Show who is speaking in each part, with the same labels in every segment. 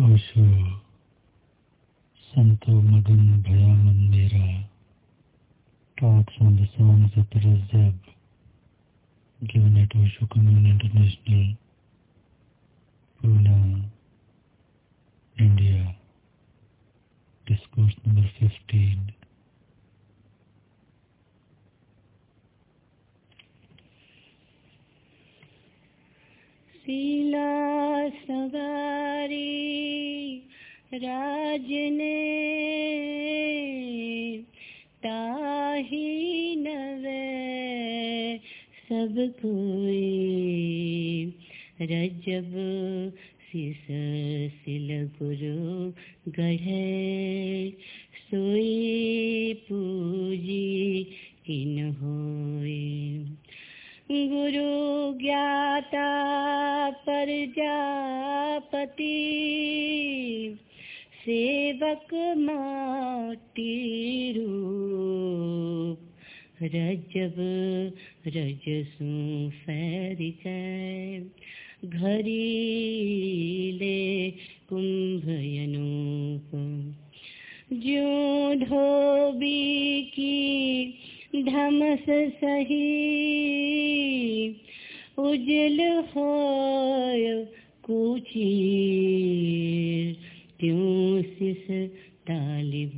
Speaker 1: Osho Magan Bhayaman Mera talks on the songs of the Razab given at Osho Commune International, Pune, India. Discourse number 15.
Speaker 2: Sila Savari राजने ताही नवे सब रजब सिल गुरु गढ़े सोई पूजी किन होए गुरु ज्ञाता प्रजापति। सेवक रूप, रजब रजसू फैर घरी ले कुंभ अनूप जो धोबी की धमस सही। उजल हो कुची, क्यों सिस तालिब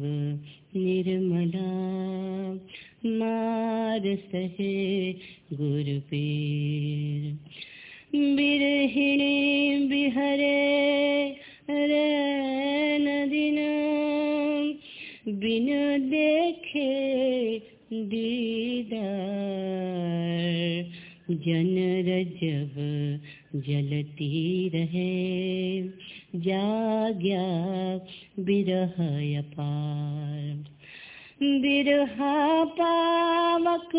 Speaker 2: निर्मला? मार सहे गुरु पीर। बिरहिणी बिहरे रे नदीन बिन देखे दीदार। जन रजब जलती रहे। जाग्या बिरह अपार। बिरहा पावक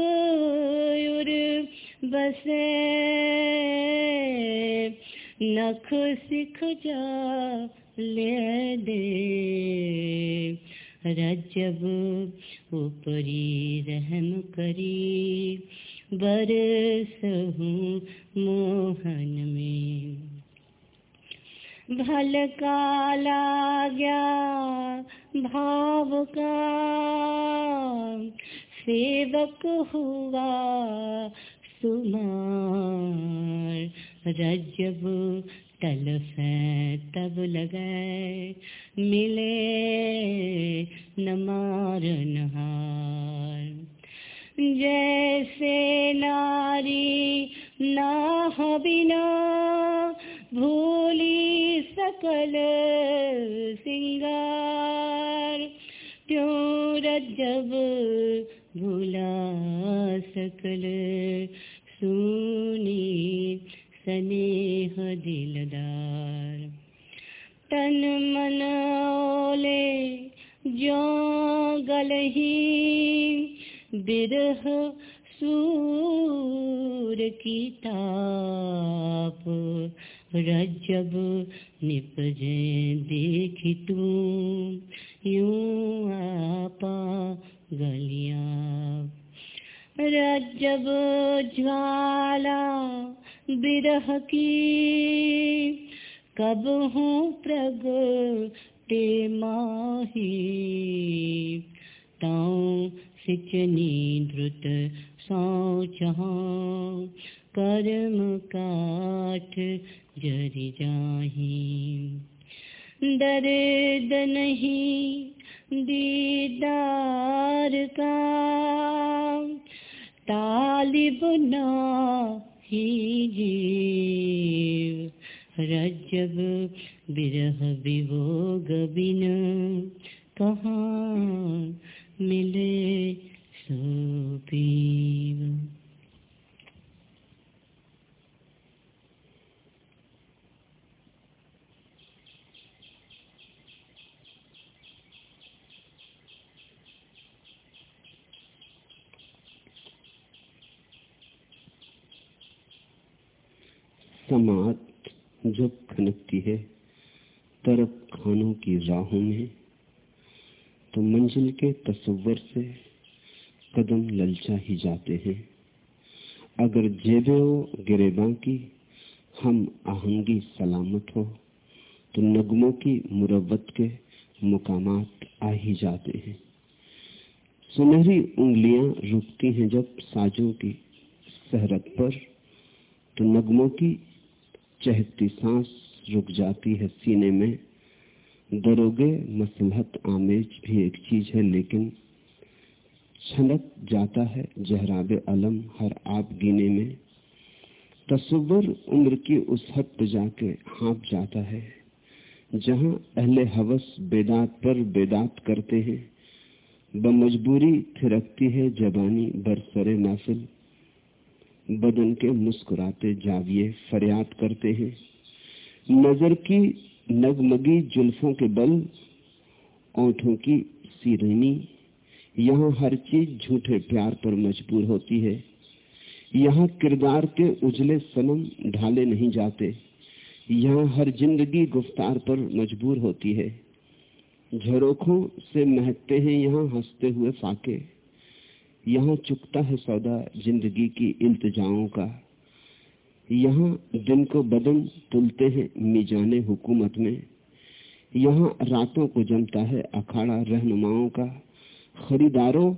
Speaker 2: उर बसे। नख सिख जा ले दे। रजब ऊपरी रहम करी बरस हूँ मोहन में। भल का लाग्या भाव का, सेवक हुआ सुमार। रजब तल तब लगे मिले नमार नहार। जैसे नारी ना बिना भूली सकल सिंगार क्यों रजब भूला सकल? की ताप रजब निपजे देखी तू।
Speaker 3: गुफ्तार पर मजबूर होती है। झरोखों से महकते हैं यहाँ हँसते हुए फाके। यहाँ चुकता है सौदा ज़िंदगी की इल्तजाओं का। यहाँ दिन को बदन तुलते हैं मीजाने हुकूमत में। यहाँ रातों को जमता है अखाड़ा रहनुमाओं का। खरीदारों,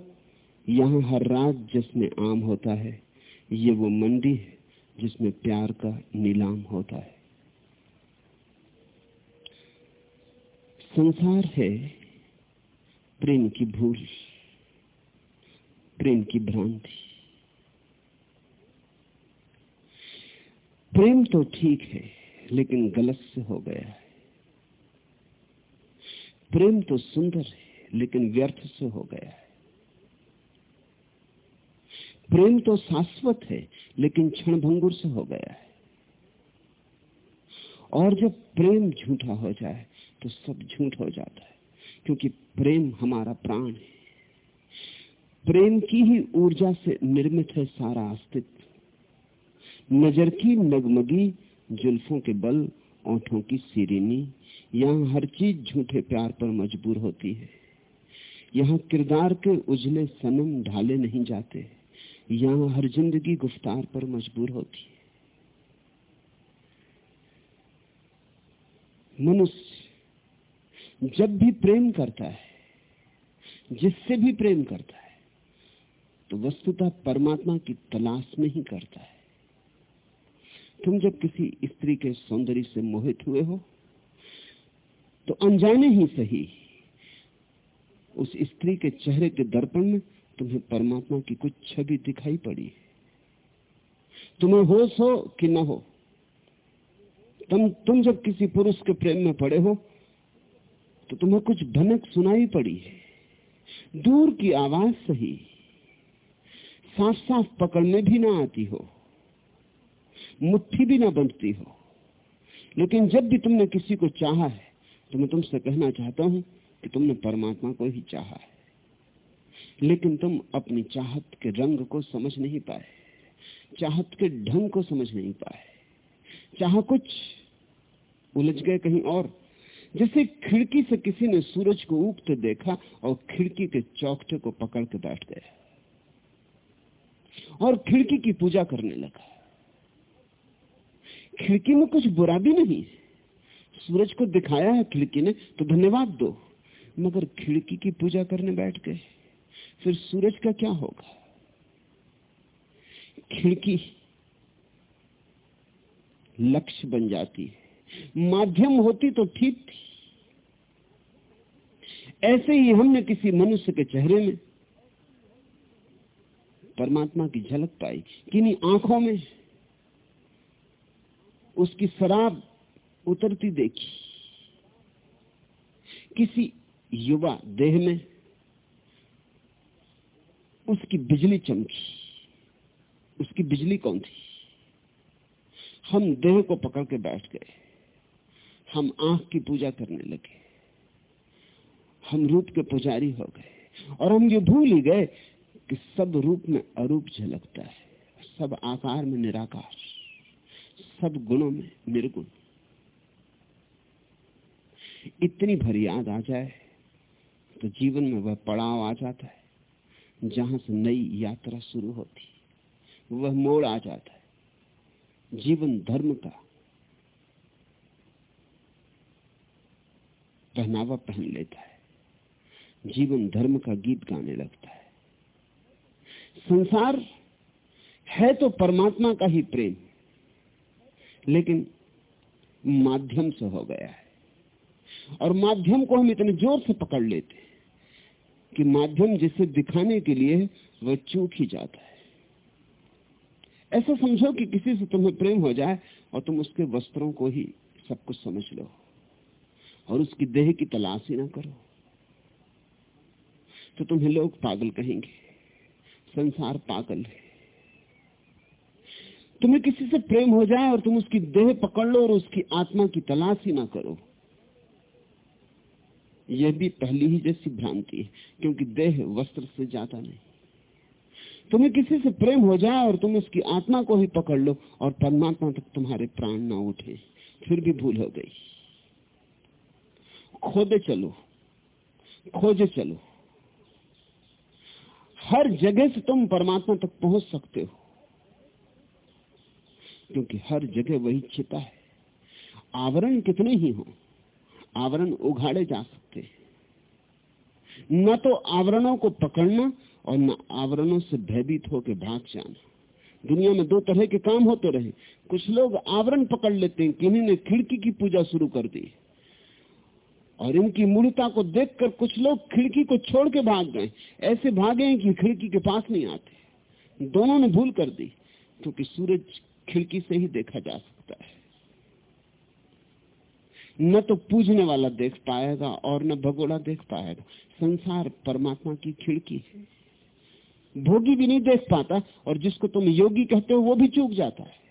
Speaker 3: यहाँ हर रात जिसमें आम होता है, ये वो मंडी है जिसमें प्यार का नीलाम होता है। संसार है प्रेम की भूल, प्रेम की भ्रांति। प्रेम तो ठीक है, लेकिन गलत से हो गया है। प्रेम तो सुंदर है, लेकिन व्यर्थ से हो गया है। प्रेम तो शाश्वत है, लेकिन क्षणभंगुर से हो गया है। और जब प्रेम झूठा हो जाए तो सब झूठ हो जाता है, क्योंकि प्रेम हमारा प्राण है। प्रेम की ही ऊर्जा से निर्मित है सारा अस्तित्व। नज़र की नगमगी, जुल्फों के बल, ओठों की सीरीनी, यहाँ हर चीज़ झूठे प्यार पर मजबूर होती है। यहाँ किरदार के उजले सनम ढाले नहीं जाते, यहाँ हर ज़िंदगी गुफ्तार पर मजबूर होती है। मनुष्य जब भी प्रेम करता है, जिससे भी प्रेम करता है तो वस्तुतः परमात्मा की तलाश नहीं करता है। तुम जब किसी स्त्री के सौंदर्य से मोहित हुए हो तो अनजाने ही सही, उस स्त्री के चेहरे के दर्पण में तुम्हें परमात्मा की कुछ छवि दिखाई पड़ी तुम्हें होश हो कि न हो, तुम तुम जब किसी पुरुष के प्रेम में पड़े हो तो तुम्हें कुछ भनक सुनाई पड़ी है। दूर की आवाज़ सही। साफ़ साफ़ पकड़ने भी ना आती हो। मुट्ठी भी ना बनती हो। लेकिन जब भी तुमने किसी को चाहा है तो मैं तुमसे कहना चाहता हूँ कि तुमने परमात्मा को ही चाहा है। लेकिन तुम अपनी चाहत के रंग को समझ नहीं पाए। चाहत के ढंग को समझ नहीं पाए। चाह कुछ, उलझ गए कहीं और। जैसे खिड़की से किसी ने सूरज को उगते देखा और खिड़की के चौकटे को पकड़ के बैठ गया और खिड़की की पूजा करने लगा। खिड़की में कुछ बुरा भी नहीं। सूरज को दिखाया है खिड़की ने तो धन्यवाद दो। मगर खिड़की की पूजा करने बैठ गए। फिर सूरज का क्या होगा? खिड़की लक्ष्य बन जाती है। माध्यम होती तो ठीक थी। ऐसे ही हमने किसी मनुष्य के चेहरे में परमात्मा की झलक पाई। किन्हीं आँखों में उसकी शराब उतरती देखी। किसी युवा देह में उसकी बिजली चमकी। उसकी बिजली कौन थी? हम देह को पकड़ के बैठ गए। हम आँख की पूजा करने लगे। हम रूप के पुजारी हो गए और हम ये भूल ही गए कि सब रूप में अरूप झलकता है, सब आकार में निराकार, सब गुणों में निर्गुण। इतनी भरी याद आ जाए तो जीवन में वह पड़ाव आ जाता है, जहाँ से नई यात्रा शुरू होती, वह मोड़ आ जाता है। जीवन धर्म का पहनावा पहन लेता है। जीवन धर्म का गीत गाने लगता है। संसार है तो परमात्मा का ही प्रेम, लेकिन माध्यम से हो गया है। और माध्यम को हम इतने ज़ोर से पकड़ लेते हैं कि माध्यम जिसे दिखाने के लिए वह चूक ही जाता है। ऐसा समझो कि किसी से तुम्हें प्रेम हो जाए और तुम उसके वस्त्रों को ही सब कुछ समझ लो और उसकी देह की तलाश ही ना करो। तो तुम्हें लोग पागल कहेंगे। संसार पागल है। तुम्हें किसी से प्रेम हो जाए और तुम उसकी देह पकड़ लो और उसकी आत्मा की तलाश ही ना करो। यह भी पहली ही जैसी भ्रांति है, क्योंकि देह वस्त्र से ज़्यादा नहीं। तुम्हें किसी से प्रेम हो जाए और तुम उसकी आत्मा को ही पकड़ लो और परमात्मा तक तुम्हारे प्राण ना उठे, फिर भी भूल हो गई। खोदे चलो। खोजे चलो। हर जगह से तुम परमात्मा तक पहुँच सकते हो। क्योंकि हर जगह वही छिपा है। आवरण कितने ही हो, आवरण उघाड़े जा सकते हैं। न तो आवरणों को पकड़ना और न आवरणों से भयभीत होकर भाग जाना। दुनिया में दो तरह के काम होते रहे। कुछ लोग आवरण पकड़ लेते हैं किन्हीं ने खिड़की की पूजा शुरू कर दी। और इनकी मूर्ता को देखकर कुछ लोग खिड़की को छोड़ के भाग गए। ऐसे भागे कि खिड़की के पास नहीं आते। दोनों ने भूल कर दी, क्योंकि तो सूरज खिड़की से ही देखा जा सकता है। न तो पूजने वाला देख पाएगा और न भगोड़ा देख पाएगा। संसार परमात्मा की खिड़की है। भोगी भी नहीं देख पाता और जिसको तुम योगी कहते हो वो भी चूक जाता है।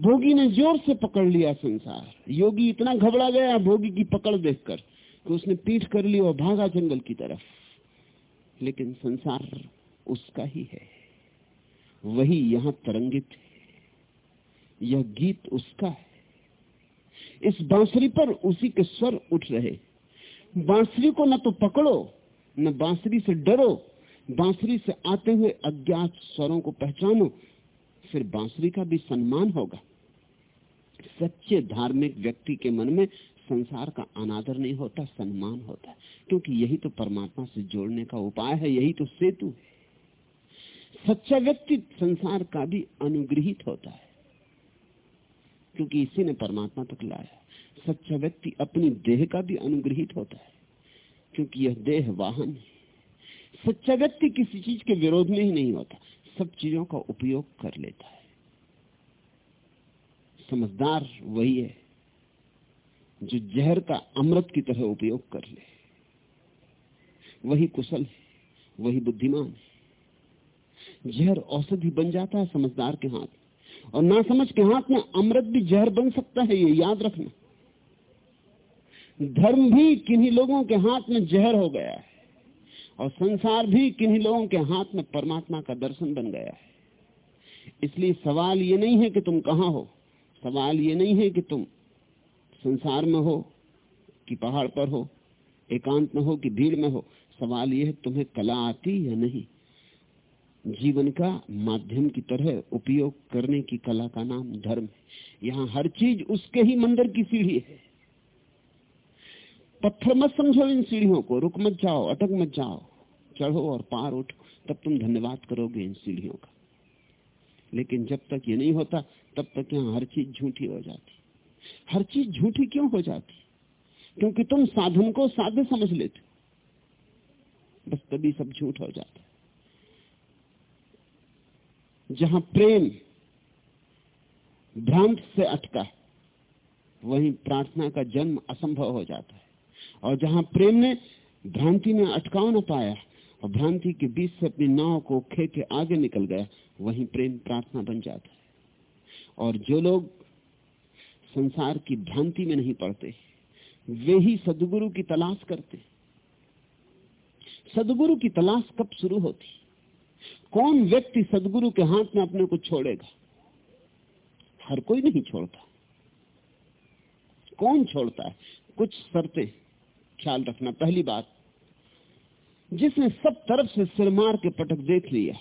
Speaker 3: भोगी ने ज़ोर से पकड़ लिया संसार। योगी इतना घबरा गया, भोगी की पकड़ देखकर कि उसने पीठ कर ली और भागा जंगल की तरफ़। लेकिन संसार उसका ही है। वही यहाँ तरंगित है। यह गीत उसका है। इस बांसुरी पर उसी के स्वर उठ रहे। बांसुरी को न तो पकड़ो, न बांसुरी से डरो, बांसुरी से आते हुए अज्ञात स्वरों को पहचानो फिर बांसुरी का भी सम्मान होगा। सच्चे धार्मिक व्यक्ति के मन में संसार का अनादर नहीं होता, सम्मान होता क्योंकि यही तो परमात्मा से जोड़ने का उपाय है, यही तो सेतु है। सच्चा व्यक्ति संसार का भी अनुग्रहित होता है, क्योंकि इसी ने परमात्मा तक लाया। सच्चा व्यक्ति अपनी देह का भी अनुग्रहित होता है, क्योंकि यह देह वाहन है। सच्चा व्यक्ति किसी चीज़ के विरोध में ही नहीं होता। सब चीज़ों का उपयोग कर लेता है। समझदार वही है जो जहर का अमृत की तरह उपयोग कर ले। वही कुशल है, वही बुद्धिमान है। जहर औषधि बन जाता है समझदार के हाथ और ना समझ के हाथ में अमृत भी जहर बन सकता है, ये याद रखना। धर्म भी किन्हीं लोगों के हाथ में जहर हो गया है। और संसार भी किन्हीं लोगों के हाथ में परमात्मा का दर्शन बन गया है। इसलिए सवाल ये नहीं है कि तुम कहाँ हो, सवाल ये नहीं है कि तुम संसार में हो, कि पहाड़ पर हो, एकांत में हो, कि भीड़ में हो, सवाल यह है तुम्हें कला आती या नहीं। जीवन का माध्यम की तरह उपयोग करने की कला का नाम धर्म है। यहाँ हर चीज़ उसके ही मंदिर की सीढ़ी है। पत्थर मत समझो इन सीढ़ियों को, रुक मत जाओ, अटक मत जाओ, चढ़ो और पार उठो, तब तुम धन्यवाद करोगे इन सीढ़ियों का। लेकिन जब तक ये नहीं होता, तब तक यहाँ हर चीज़ झूठी हो जाती। हर चीज़ झूठी क्यों हो जाती? क्योंकि तुम साधन को साध्य समझ लेते बस तभी सब झूठ हो जाता जहाँ प्रेम भ्रांत से अटका वहीं प्रार्थना का जन्म असंभव हो जाता है। और जहाँ प्रेम ने भ्रांति में अटकाव न पाया और भ्रांति के बीच से अपनी नाव को खे के आगे निकल गया वहीं प्रेम प्रार्थना बन जाता है। और जो लोग संसार की भ्रांति में नहीं पड़ते, वे ही सदगुरु की तलाश करते। सदगुरु की तलाश कब शुरू होती? कौन व्यक्ति सदगुरु के हाथ में अपने को छोड़ेगा? हर कोई नहीं छोड़ता। कौन छोड़ता है? कुछ शर्तें। ख्याल रखना। पहली बात, जिसने सब तरफ़ से सिर मार के पटक देख लिया,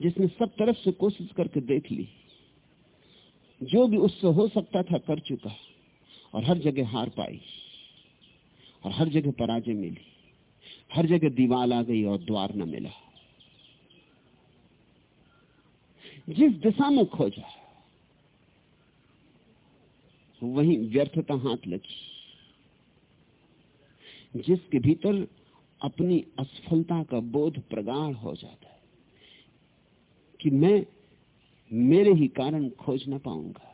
Speaker 3: जिसने सब तरफ़ से कोशिश करके देख ली, जो भी उससे हो सकता था कर चुका और हर जगह हार पाई, और हर जगह पराजय मिली, हर जगह दीवार आ गई और द्वार न मिला। जिस दिशा में खोजा, वहीं व्यर्थता हाथ लगी। जिसके भीतर अपनी असफलता का बोध प्रगाढ़ हो जाता है कि मैं मेरे ही कारण खोज ना पाऊँगा।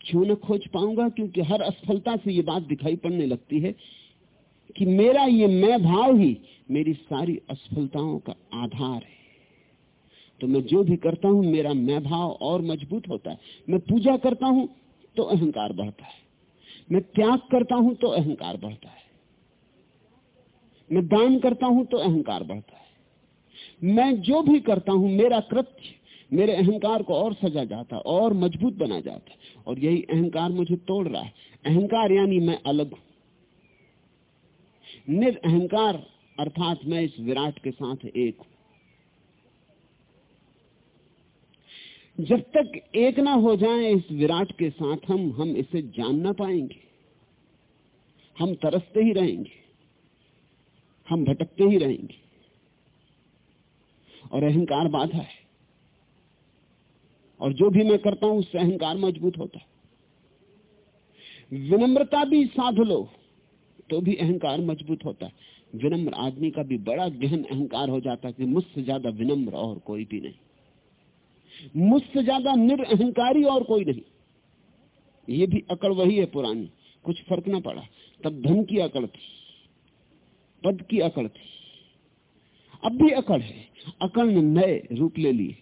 Speaker 3: क्यों न खोज पाऊँगा? क्योंकि हर असफलता से ये बात दिखाई पड़ने लगती है कि मेरा ये मैं भाव ही मेरी सारी असफलताओं का आधार है। तो मैं जो भी करता हूँ, मेरा मैं भाव और मज़बूत होता है। मैं पूजा करता हूँ तो अहंकार बढ़ता है। मैं त्याग करता हूँ तो अहंकार बढ़ता है। मैं दान करता हूँ तो अहंकार बढ़ता है। मैं जो भी करता हूँ, मेरा कृत्य मेरे अहंकार को और सजा जाता, और मज़बूत बना जाता और यही अहंकार मुझे तोड़ रहा है। अहंकार यानी मैं अलग हूँ। निरअहकार अर्थात मैं इस विराट के साथ एक हूँ। जब तक एक ना हो जाए इस विराट के साथ हम हम इसे जान ना पाएँगे। हम तरसते ही रहेंगे। हम भटकते ही रहेंगे। और अहंकार बाधा है। और जो भी मैं करता हूँ, उससे अहंकार मज़बूत होता है। विनम्रता भी साध लो तो भी अहंकार मज़बूत होता है। विनम्र आदमी का भी बड़ा गहन अहंकार हो जाता है कि मुझसे ज़्यादा विनम्र और कोई भी नहीं। मुझसे ज़्यादा निरअहकारी और कोई नहीं। ये भी अकड़ वही है पुरानी। कुछ फ़र्क ना पड़ा। तब धन की अकड़ थी, पद की अकड़ थी। अब भी अकड़ है। अकड़ ने नए रूप ले लिए।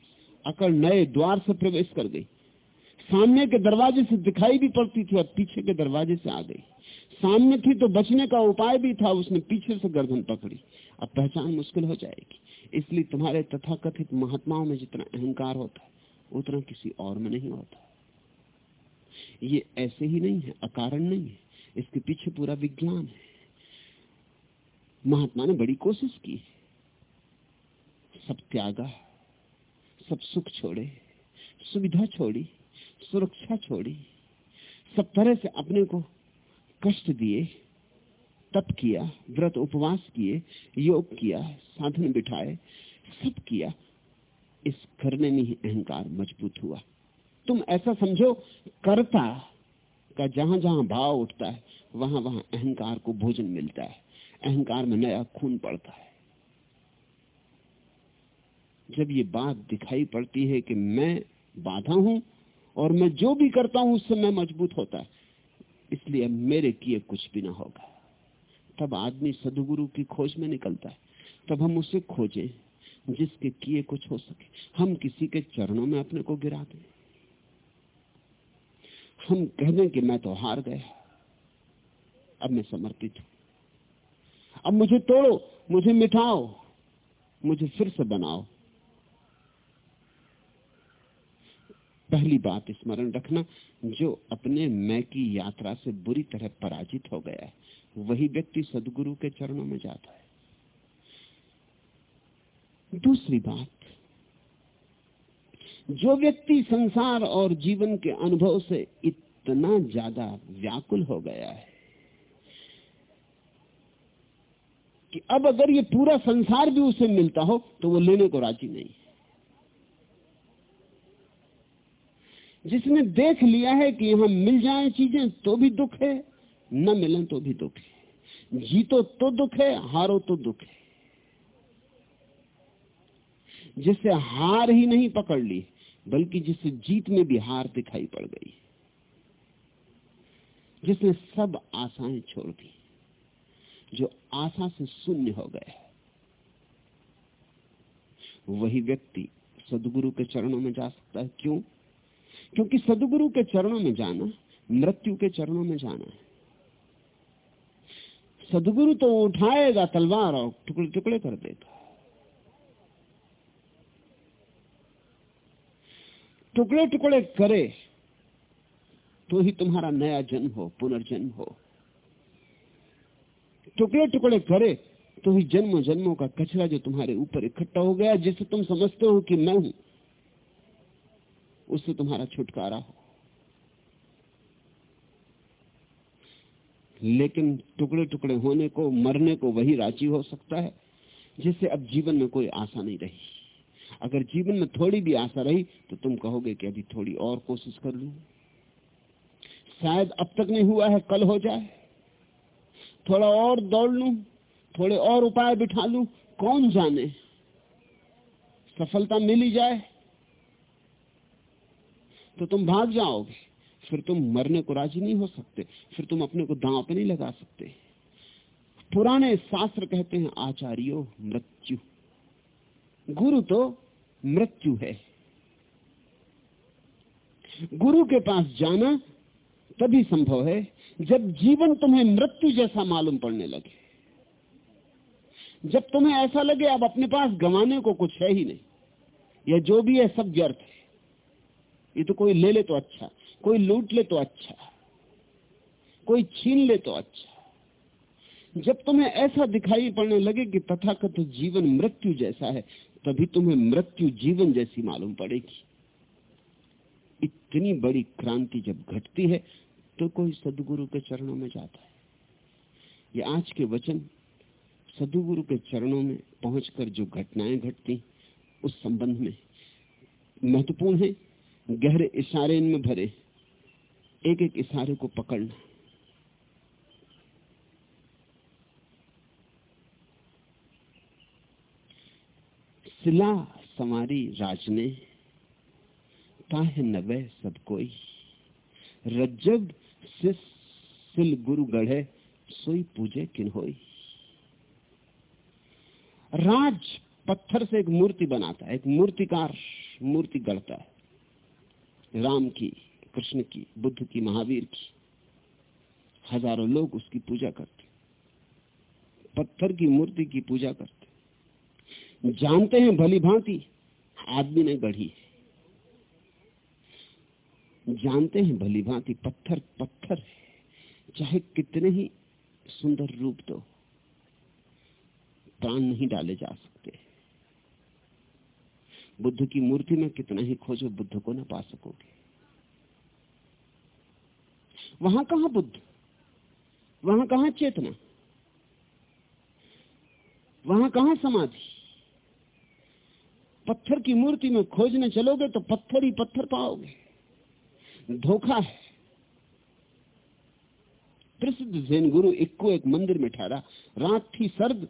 Speaker 3: अकड़ नए द्वार से प्रवेश कर गई। सामने के दरवाजे से दिखाई भी पड़ती थी और पीछे के दरवाजे से आ गई। सामने थी तो बचने का उपाय भी था। उसने पीछे से गर्दन पकड़ी। अब पहचान मुश्किल हो जाएगी। इसलिए तुम्हारे तथाकथित महात्माओं में जितना अहंकार होता है, उतना किसी और में नहीं होता। ये ऐसे ही नहीं है, अकारण नहीं है। इसके पीछे पूरा विज्ञान है। महात्मा ने बड़ी कोशिश की। सब त्यागा, सब सुख छोड़े, सुविधा छोड़ी, सुरक्षा छोड़ी, सब तरह से अपने को कष्ट दिए। तप किया, व्रत उपवास किए, योग किया, साधन बिठाए, सब किया। इस करने में ही अहंकार मज़बूत हुआ। तुम ऐसा समझो, कर्ता का जहाँ जहाँ भाव उठता है, वहाँ वहाँ अहंकार को भोजन मिलता है। अहंकार में नया खून पड़ता है। जब ये बात दिखाई पड़ती है कि मैं बाधा हूँ और मैं जो भी करता हूँ, उससे मैं मज़बूत होता। है इसलिए मेरे किए कुछ भी ना होगा। तब आदमी सदगुरु की खोज में निकलता है। तब हम उसे खोजें, जिसके किए कुछ हो सके। हम किसी के चरणों में अपने को गिरा दें। हम कह दें कि मैं तो हार गया। अब मैं समर्पित हूँ। अब मुझे तोड़ो, मुझे मिटाओ, मुझे फिर से बनाओ। पहली बात स्मरण रखना, जो अपने मैं की यात्रा से बुरी तरह पराजित हो गया है, वही व्यक्ति सदगुरु के चरणों में जाता है। दूसरी बात, जो व्यक्ति संसार और जीवन के अनुभव से इतना ज़्यादा व्याकुल हो गया है, कि अब अगर ये पूरा संसार भी उसे मिलता हो तो वो लेने को राज़ी नहीं जिसने देख लिया है कि यहाँ मिल जाए चीज़ें तो भी दुख है, न मिले तो भी दुख है। जीतो तो दुख है, हारो तो दुख है। जिसे हार ही नहीं पकड़ ली, बल्कि जिसे जीत में भी हार दिखाई पड़ गई। जिसने सब आशाएँ छोड़ दी, जो आशा से शून्य हो गए। वही व्यक्ति सदगुरु के चरणों में जा सकता है। क्यों? क्योंकि सदगुरु के चरणों में जाना, मृत्यु के चरणों में जाना है। सदगुरु तो उठाएगा तलवार और टुकड़े टुकड़े कर देगा। टुकड़े टुकड़े करे तो ही तुम्हारा नया जन्म हो, पुनर्जन्म हो। टुकड़े टुकड़े करे तो ही जन्म जन्मों का कचरा जो तुम्हारे ऊपर इकट्ठा हो गया, जिसे तुम समझते हो कि मैं हूँ। उससे तुम्हारा छुटकारा हो। लेकिन टुकड़े टुकड़े होने को, मरने को वही राज़ी हो सकता है, जिससे अब जीवन में कोई आशा नहीं रही। अगर जीवन में थोड़ी भी आशा रही तो तुम कहोगे कि अभी थोड़ी और कोशिश कर लू। शायद अब तक नहीं हुआ है, कल हो जाए। थोड़ा और दौड़ लू, थोड़े और उपाय बिठा लू, कौन जाने? सफलता मिल जाए तो तुम भाग जाओगे। फिर तुम मरने को राज़ी नहीं हो सकते। फिर तुम अपने को दांव पे नहीं लगा सकते। पुराने शास्त्र कहते हैं, आचार्यो, मृत्यु। गुरु तो मृत्यु है। गुरु के पास जाना तभी संभव है, जब जीवन तुम्हें मृत्यु जैसा मालूम पड़ने लगे। जब तुम्हें ऐसा लगे, अब अपने पास गंवाने को कुछ है ही नहीं। यह जो भी है, सब व्यर्थ है। ये तो कोई ले ले तो अच्छा कोई लूट ले तो अच्छा कोई छीन ले तो अच्छा। जब तुम्हें ऐसा दिखाई पड़ने लगे कि तथाकथित जीवन मृत्यु जैसा है, तभी तुम्हें मृत्यु जीवन जैसी मालूम पड़ेगी। इतनी बड़ी क्रांति जब घटती है तो कोई सदगुरु के चरणों में जाता है। ये आज के वचन सदगुरु के चरणों में पहुंचकर जो घटनाएँ घटती, उस संबंध में महत्वपूर्ण है। गहरे इशारे इनमें भरे। एक एक इशारे को पकड़ना। सिला समारी राजने ताहे नवे सब कोई। रज्जब सिल गुरु गढ़े, सोई पूजे किन होई। राज पत्थर से एक मूर्ति बनाता है, एक मूर्तिकार, मूर्ति गढ़ता है। राम की, कृष्ण की, बुद्ध की, महावीर की, हज़ारों लोग उसकी पूजा करते। पत्थर की मूर्ति की पूजा करते। जानते हैं भली भांति, आदमी ने गढ़ी है। जानते हैं भली भांति पत्थर पत्थर है। चाहे कितने ही सुंदर रूप तो प्राण नहीं डाले जा सकते। बुद्ध की मूर्ति में कितना ही खोजो बुद्ध को ना पा सकोगे। वहाँ कहा बुद्ध? वहाँ कहा चेतना? वहाँ कहा समाधि? पत्थर की मूर्ति में खोजने चलोगे तो पत्थर ही पत्थर पाओगे। धोखा है। प्रसिद्ध जैन गुरु इक्को एक मंदिर में ठहरा। रात थी सर्द।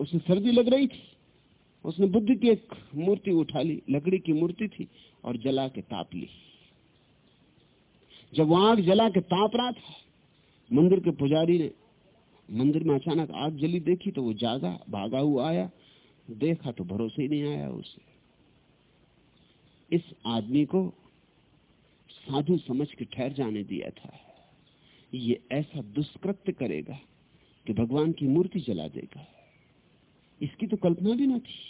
Speaker 3: उसे सर्दी लग रही थी। उसने बुद्ध की एक मूर्ति उठा ली, लकड़ी की मूर्ति थी और जला के ताप ली। जब वो आग जला के ताप रहा था, मंदिर के पुजारी ने मंदिर में अचानक आग जली, देखी तो वो जागा, भागा हुआ आया, देखा तो भरोसे ही नहीं आया उसे। इस आदमी को साधु समझ के ठहर जाने दिया था। ये ऐसा दुष्कृत्य करेगा कि भगवान की मूर्ति जला देगा। इसकी तो कल्पना भी ना थी।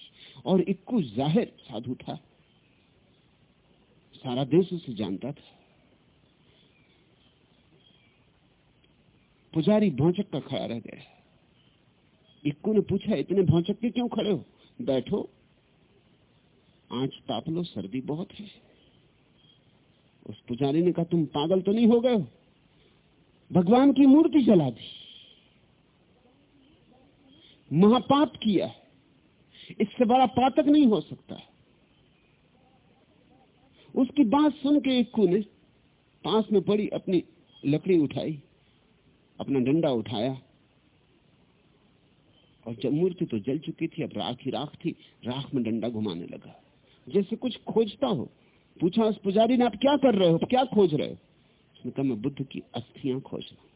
Speaker 3: और इक्कू ज़ाहिर साधु था। सारा देश उसे जानता था। पुजारी भौचक का खड़ा रह गया। इक्कू ने पूछा, इतने भौचक के क्यों खड़े हो? बैठो। आँच ताप लो, सर्दी बहुत है। उस पुजारी ने कहा, तुम पागल तो नहीं हो गए हो? भगवान की मूर्ति जला दी। महापाप किया है। इससे बड़ा पातक नहीं हो सकता। उसकी बात सुन के इक्कू ने पास में पड़ी, अपनी लकड़ी उठाई, अपना डंडा उठाया। और जब मूर्ति तो जल चुकी थी, अब राख ही राख थी, राख में डंडा घुमाने लगा। जैसे कुछ खोजता हो, पूछा उस पुजारी ने, आप क्या कर रहे हो? क्या खोज रहे हो? उसने कहा, मैं बुद्ध की अस्थियाँ खोज रहा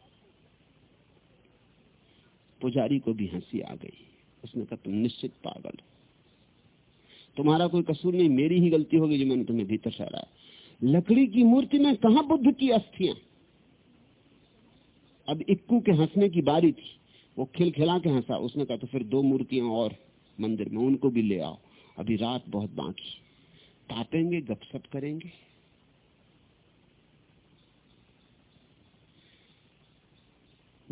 Speaker 3: पुजारी को भी हँसी आ गई। उसने कहा, तुम निश्चित पागल तुम्हारा कोई कसूर नहीं, मेरी ही गलती होगी जो मैंने तुम्हें भीतर ठहराया। लकड़ी की मूर्ति में कहा बुद्ध की अस्थियाँ? अब इक्कू के हंसने की बारी थी। वो खिलखिला के हंसा। उसने कहा तो फिर दो मूर्तियाँ और मंदिर में, उनको भी ले आओ। अभी रात बहुत बाकी तापेंगे, गपशप करेंगे।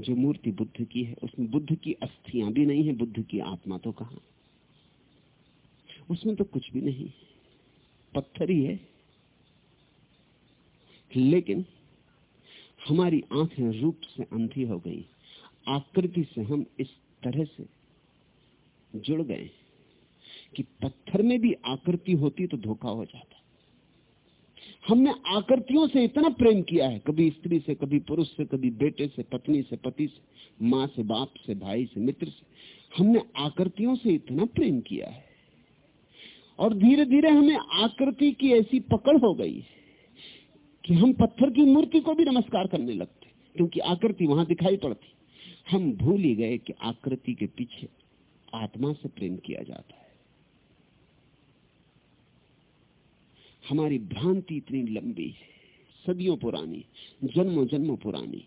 Speaker 3: जो मूर्ति बुद्ध की है, उसमें बुद्ध की अस्थियाँ भी नहीं है, बुद्ध की आत्मा तो कहा? उसमें तो कुछ भी नहीं पत्थर ही है। लेकिन हमारी आँखें रूप से अंधी हो गई, आकृति से हम इस तरह से जुड़ गए कि पत्थर में भी आकृति होती तो धोखा हो जाता। हमने आकृतियों से इतना प्रेम किया है। कभी स्त्री से, कभी पुरुष से, कभी बेटे से, पत्नी से, पति से, माँ से, बाप से, भाई से, मित्र से। हमने आकृतियों से इतना प्रेम किया है। और धीरे धीरे हमें आकृति की ऐसी पकड़ हो गई है कि हम पत्थर की मूर्ति को भी नमस्कार करने लगते क्योंकि आकृति वहाँ दिखाई पड़ती। हम भूल ही गए कि आकृति के पीछे आत्मा से प्रेम किया जाता है। हमारी भ्रांति इतनी लंबी है, सदियों पुरानी जन्मों जन्मों पुरानी।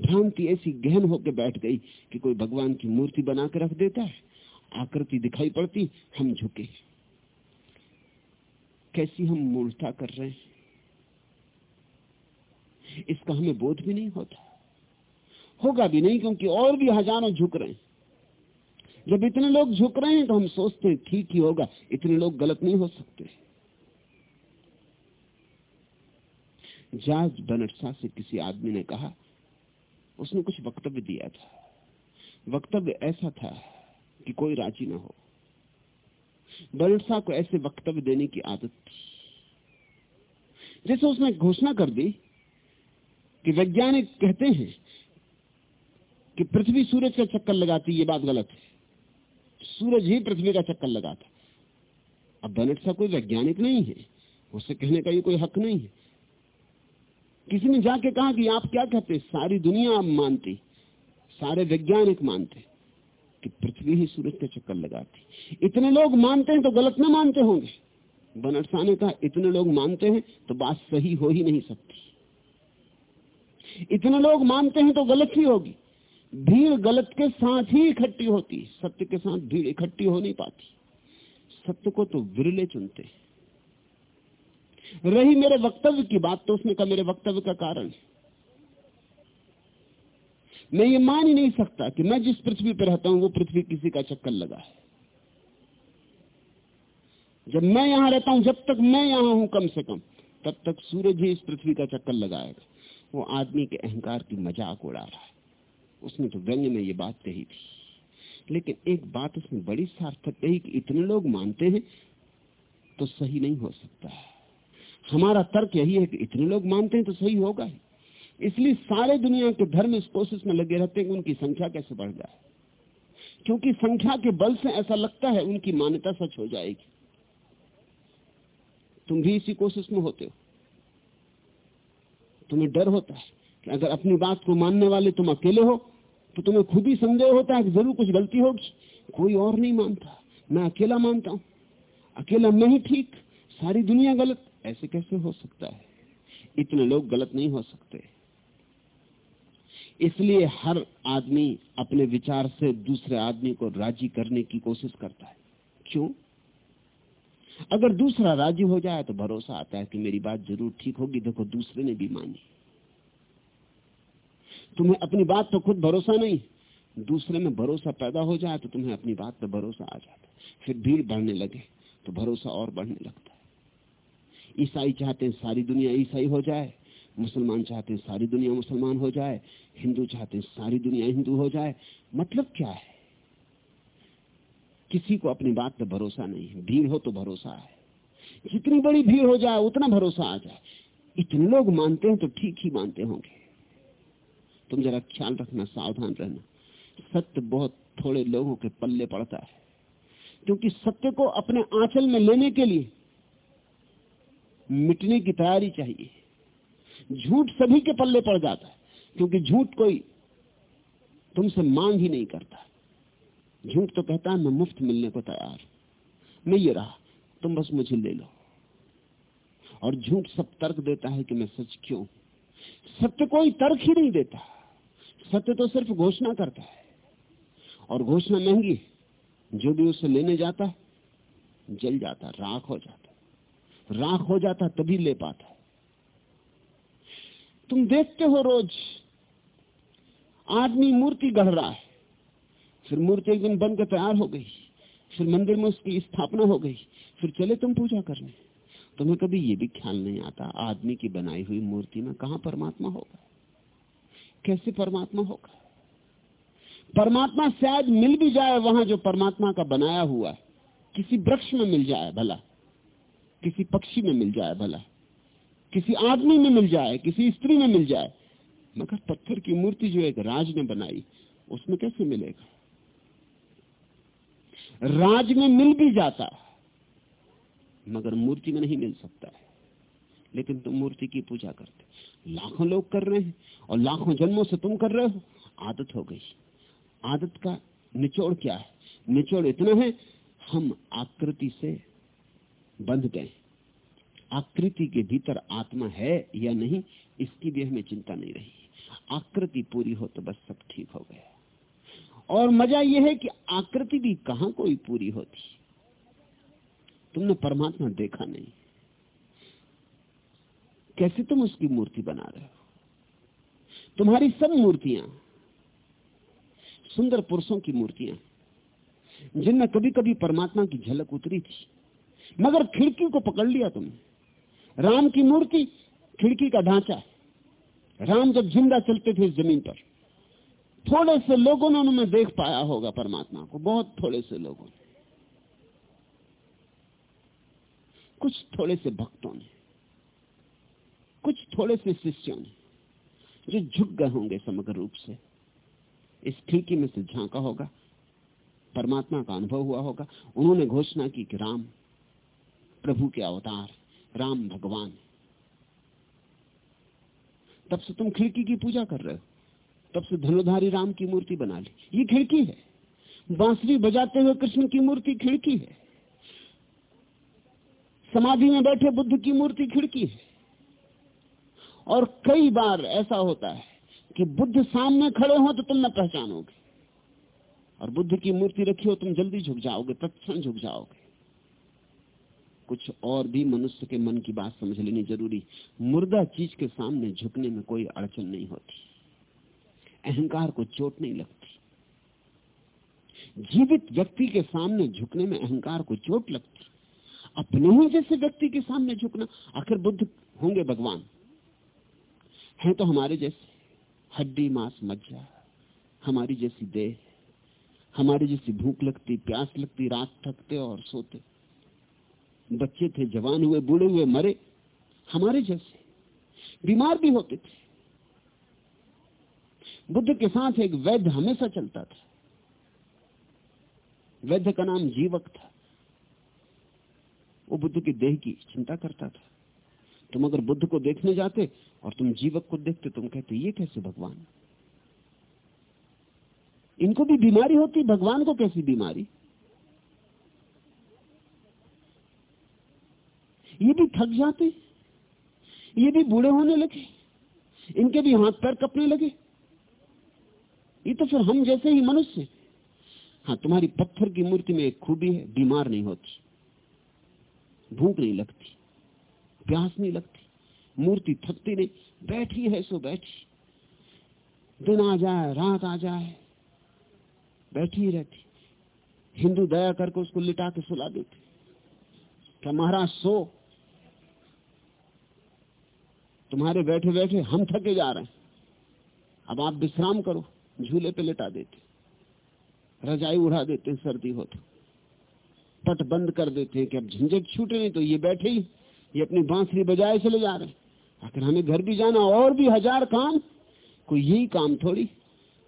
Speaker 3: भ्रांति ऐसी गहन होकर बैठ गई कि कोई भगवान की मूर्ति बना के रख देता है, आकृति दिखाई पड़ती, हम झुके। कैसी हम मूर्ता कर रहे हैं? इसका हमें बोध भी नहीं होता। होगा भी नहीं, क्योंकि और भी हज़ारों झुक रहे हैं। जब इतने लोग झुक रहे हैं तो हम सोचते हैं, ठीक ही होगा, इतने लोग गलत नहीं हो सकते। जॉर्ज बनटसा से किसी आदमी ने कहा, उसने कुछ वक्तव्य दिया था। वक्तव्य ऐसा था कि कोई राज़ी ना हो। बनटसा को ऐसे वक्तव्य देने की आदत थी। जैसे उसने घोषणा कर दी कि वैज्ञानिक कहते हैं कि पृथ्वी सूरज का चक्कर लगाती, ये बात गलत है। सूरज ही पृथ्वी का चक्कर लगाता। अब बनटसा कोई वैज्ञानिक नहीं है। उसे कहने का ये कोई हक नहीं है। किसी ने जाके कहा कि आप क्या कहते सारी दुनिया आप मानती सारे वैज्ञानिक मानते कि पृथ्वी ही सूरज का चक्कर लगाती इतने लोग मानते हैं तो गलत ना मानते होंगे। बनटसा ने कहा, इतने लोग मानते हैं तो बात सही हो ही नहीं सकती। इतने लोग मानते हैं तो गलत ही होगी। भीड़ गलत के साथ ही इकट्ठी होती सत्य के साथ भीड़ इकट्ठी हो नहीं पाती। सत्य को तो विरले चुनते रही मेरे वक्तव्य की बात तो उसने कहा, मेरे वक्तव्य का कारण मैं ये मान ही नहीं सकता कि मैं जिस पृथ्वी पर रहता हूँ, वो पृथ्वी किसी का चक्कर लगा है। जब मैं यहाँ रहता हूँ, जब तक मैं यहाँ हूँ कम से कम, तब तक सूरज ही इस पृथ्वी का चक्कर लगाएगा। वो आदमी के अहंकार की मज़ाक उड़ा रहा है। उसने तो व्यंग में ये बात कही थी। लेकिन एक बात उसने बड़ी सार्थक कही कि इतने लोग मानते हैं तो सही नहीं हो सकता हमारा तर्क यही है कि इतने लोग मानते हैं तो सही होगा ही। इसलिए सारे दुनिया के धर्म इस कोशिश में लगे रहते हैं कि उनकी संख्या कैसे बढ़ जाए। क्योंकि संख्या के बल से ऐसा लगता है उनकी मान्यता सच हो जाएगी। तुम भी इसी कोशिश में होते हो। तुम्हें डर होता है कि अगर अपनी बात को मानने वाले तुम अकेले हो तो तुम्हें खुद ही संदेह होता है कि ज़रूर कुछ गलती होगी। कोई और नहीं मानता। मैं अकेला मानता हूँ। अकेला मैं ही ठीक। सारी दुनिया गलत। ऐसे कैसे हो सकता है? इतने लोग गलत नहीं हो सकते। इसलिए हर आदमी अपने विचार से दूसरे आदमी को राज़ी करने की कोशिश करता है। क्यों? अगर दूसरा राज़ी हो जाए तो भरोसा आता है कि मेरी बात ज़रूर ठीक होगी। देखो, दूसरे ने भी मानी। तुम्हें अपनी बात पर खुद भरोसा नहीं। दूसरे में भरोसा पैदा हो जाए तो तुम्हें अपनी बात पर भरोसा आ जाता फिर भीड़ बढ़ने लगे तो भरोसा और बढ़ने लगता ईसाई चाहते हैं सारी दुनिया ईसाई हो जाए, मुसलमान चाहते हैं सारी दुनिया मुसलमान हो जाए, हिंदू चाहते हैं सारी दुनिया हिंदू हो जाए मतलब क्या है? किसी को अपनी बात पर भरोसा नहीं है, भीड़ हो तो भरोसा है। जितनी बड़ी भीड़ हो जाए, उतना भरोसा आ जाए। इतने लोग मानते हैं तो ठीक ही मानते होंगे। तुम जरा ख्याल रखना, सावधान रहना। सत्य बहुत थोड़े लोगों के पल्ले पड़ता है। क्योंकि सत्य को अपने आंचल में लेने के लिए मिटने की तैयारी चाहिए। झूठ सभी के पल्ले पड़ जाता है, क्योंकि झूठ कोई तुमसे मांग ही नहीं करता। झूठ तो कहता है, मैं मुफ़्त मिलने को तैयार मैं ये रहा, तुम बस मुझे ले लो। और झूठ सब तर्क देता है कि मैं सच क्यों सत्य कोई तर्क ही नहीं देता। सत्य तो सिर्फ़ घोषणा करता है। और घोषणा महँगी जो भी उसे लेने जाता जल जाता राख हो जाता राख हो जाता, तभी ले पाता तुम देखते हो रोज, आदमी मूर्ति गढ़ रहा है, फिर मूर्ति एक दिन बनकर तैयार हो गई, फिर मंदिर में उसकी स्थापना हो गई, फिर चले तुम पूजा करने। तुम्हें कभी ये भी ख्याल नहीं आता, आदमी की बनाई हुई मूर्ति में कहा परमात्मा होगा? कैसे परमात्मा होगा? परमात्मा शायद मिल भी जाए वहाँ जो परमात्मा का बनाया हुआ है, किसी वृक्ष में मिल जाए भला। किसी पक्षी में मिल जाए भला। किसी आदमी में मिल जाए, किसी स्त्री में मिल जाए। मगर पत्थर की मूर्ति जो एक राज ने बनाई, उसमें कैसे मिलेगा? राज में मिल भी जाता, मगर मूर्ति में नहीं मिल सकता है। लेकिन तुम मूर्ति की पूजा करते लाखों लोग कर रहे हैं, और लाखों जन्मों से तुम कर रहे हो। आदत हो गई। आदत का निचोड़ क्या है? निचोड़ इतना है, हम आकृति से बंध गए आकृति के भीतर आत्मा है या नहीं, इसकी भी हमें चिंता नहीं रही। आकृति पूरी हो तो बस सब ठीक हो गया। और मज़ा यह है कि आकृति भी कहाँ कोई पूरी होती? तुमने परमात्मा देखा नहीं। कैसे तुम उसकी मूर्ति बना रहे हो? तुम्हारी सब मूर्तियाँ, सुंदर पुरुषों की मूर्तियाँ, जिनमें कभी कभी परमात्मा की झलक उतरी थी। मगर खिड़की को पकड़ लिया तुमने। राम की मूर्ति, खिड़की का ढांचा। है राम जब ज़िंदा चलते थे ज़मीन पर, थोड़े से लोगों ने उन्होंने देख पाया होगा परमात्मा को, बहुत थोड़े से लोगों ने। कुछ थोड़े से भक्तों ने, कुछ थोड़े से शिष्यों ने, जो झुक गए होंगे समग्र रूप से। इस खिड़की में से झांका होगा, परमात्मा का अनुभव हुआ होगा। उन्होंने घोषणा की कि राम प्रभु के अवतार, राम भगवान। तब से तुम खिड़की की पूजा कर रहे हो। तब से धनुधारी राम की मूर्ति बना ली। ये खिड़की है। बांसुरी बजाते हुए कृष्ण की मूर्ति खिड़की है। समाधि में बैठे बुद्ध की मूर्ति खिड़की है। और कई बार ऐसा होता है कि बुद्ध सामने खड़े हो तो तुम न पहचानोगे। और बुद्ध की मूर्ति रखी हो, तुम जल्दी झुक जाओगे तत्क्षण झुक जाओगे। कुछ और भी मनुष्य के मन की बात समझ लेनी ज़रूरी। मुर्दा चीज़ के सामने झुकने में कोई अड़चन नहीं होती। अहंकार को चोट नहीं लगती। जीवित व्यक्ति के सामने झुकने में अहंकार को चोट लगती। अपने ही जैसे व्यक्ति के सामने झुकना, आखिर बुद्ध होंगे भगवान। हैं तो हमारे जैसे। हड्डी, मांस, मज्जा, हमारी जैसी देह, हमारी जैसी भूख लगती, प्यास लगती, रात थकते और सोते। बच्चे थे, जवान हुए, बूढ़े हुए, मरे, हमारे जैसे। बीमार भी होते थे। बुद्ध के साथ एक वैद्य हमेशा चलता था। वैद्य का नाम जीवक था। वो बुद्ध की देह की चिंता करता था। तुम अगर बुद्ध को देखने जाते और तुम जीवक को देखते, तुम कहते, ये कैसे भगवान? इनको भी बीमारी होती, भगवान को कैसी बीमारी? ये भी थक जाते ये भी बूढ़े होने लगे। इनके भी हाथ पैर कपने लगे। ये तो फिर हम जैसे ही मनुष्य हाँ। तुम्हारी पत्थर की मूर्ति में एक खूबी है, बीमार नहीं होती। भूख नहीं लगती, प्यास नहीं लगती, मूर्ति थकती नहीं। बैठी है सो बैठी। दिन आ जाए, रात आ जाए, बैठी ही रहती। हिंदू दया करके उसको लिटा के सुला देते। क्या महाराज सो? तुम्हारे बैठे बैठे हम थके जा रहे हैं। अब आप विश्राम करो, झूले पे लेटा देते। रजाई उड़ा देते हैं, सर्दी हो तो पट बंद कर देते हैं कि अब झंझट छूटे नहीं तो ये बैठे ही, ये अपनी बांसुरी बजाए चले जा रहे हैं। आखिर हमें घर भी जाना, और भी हज़ार काम, कोई यही काम थोड़ी।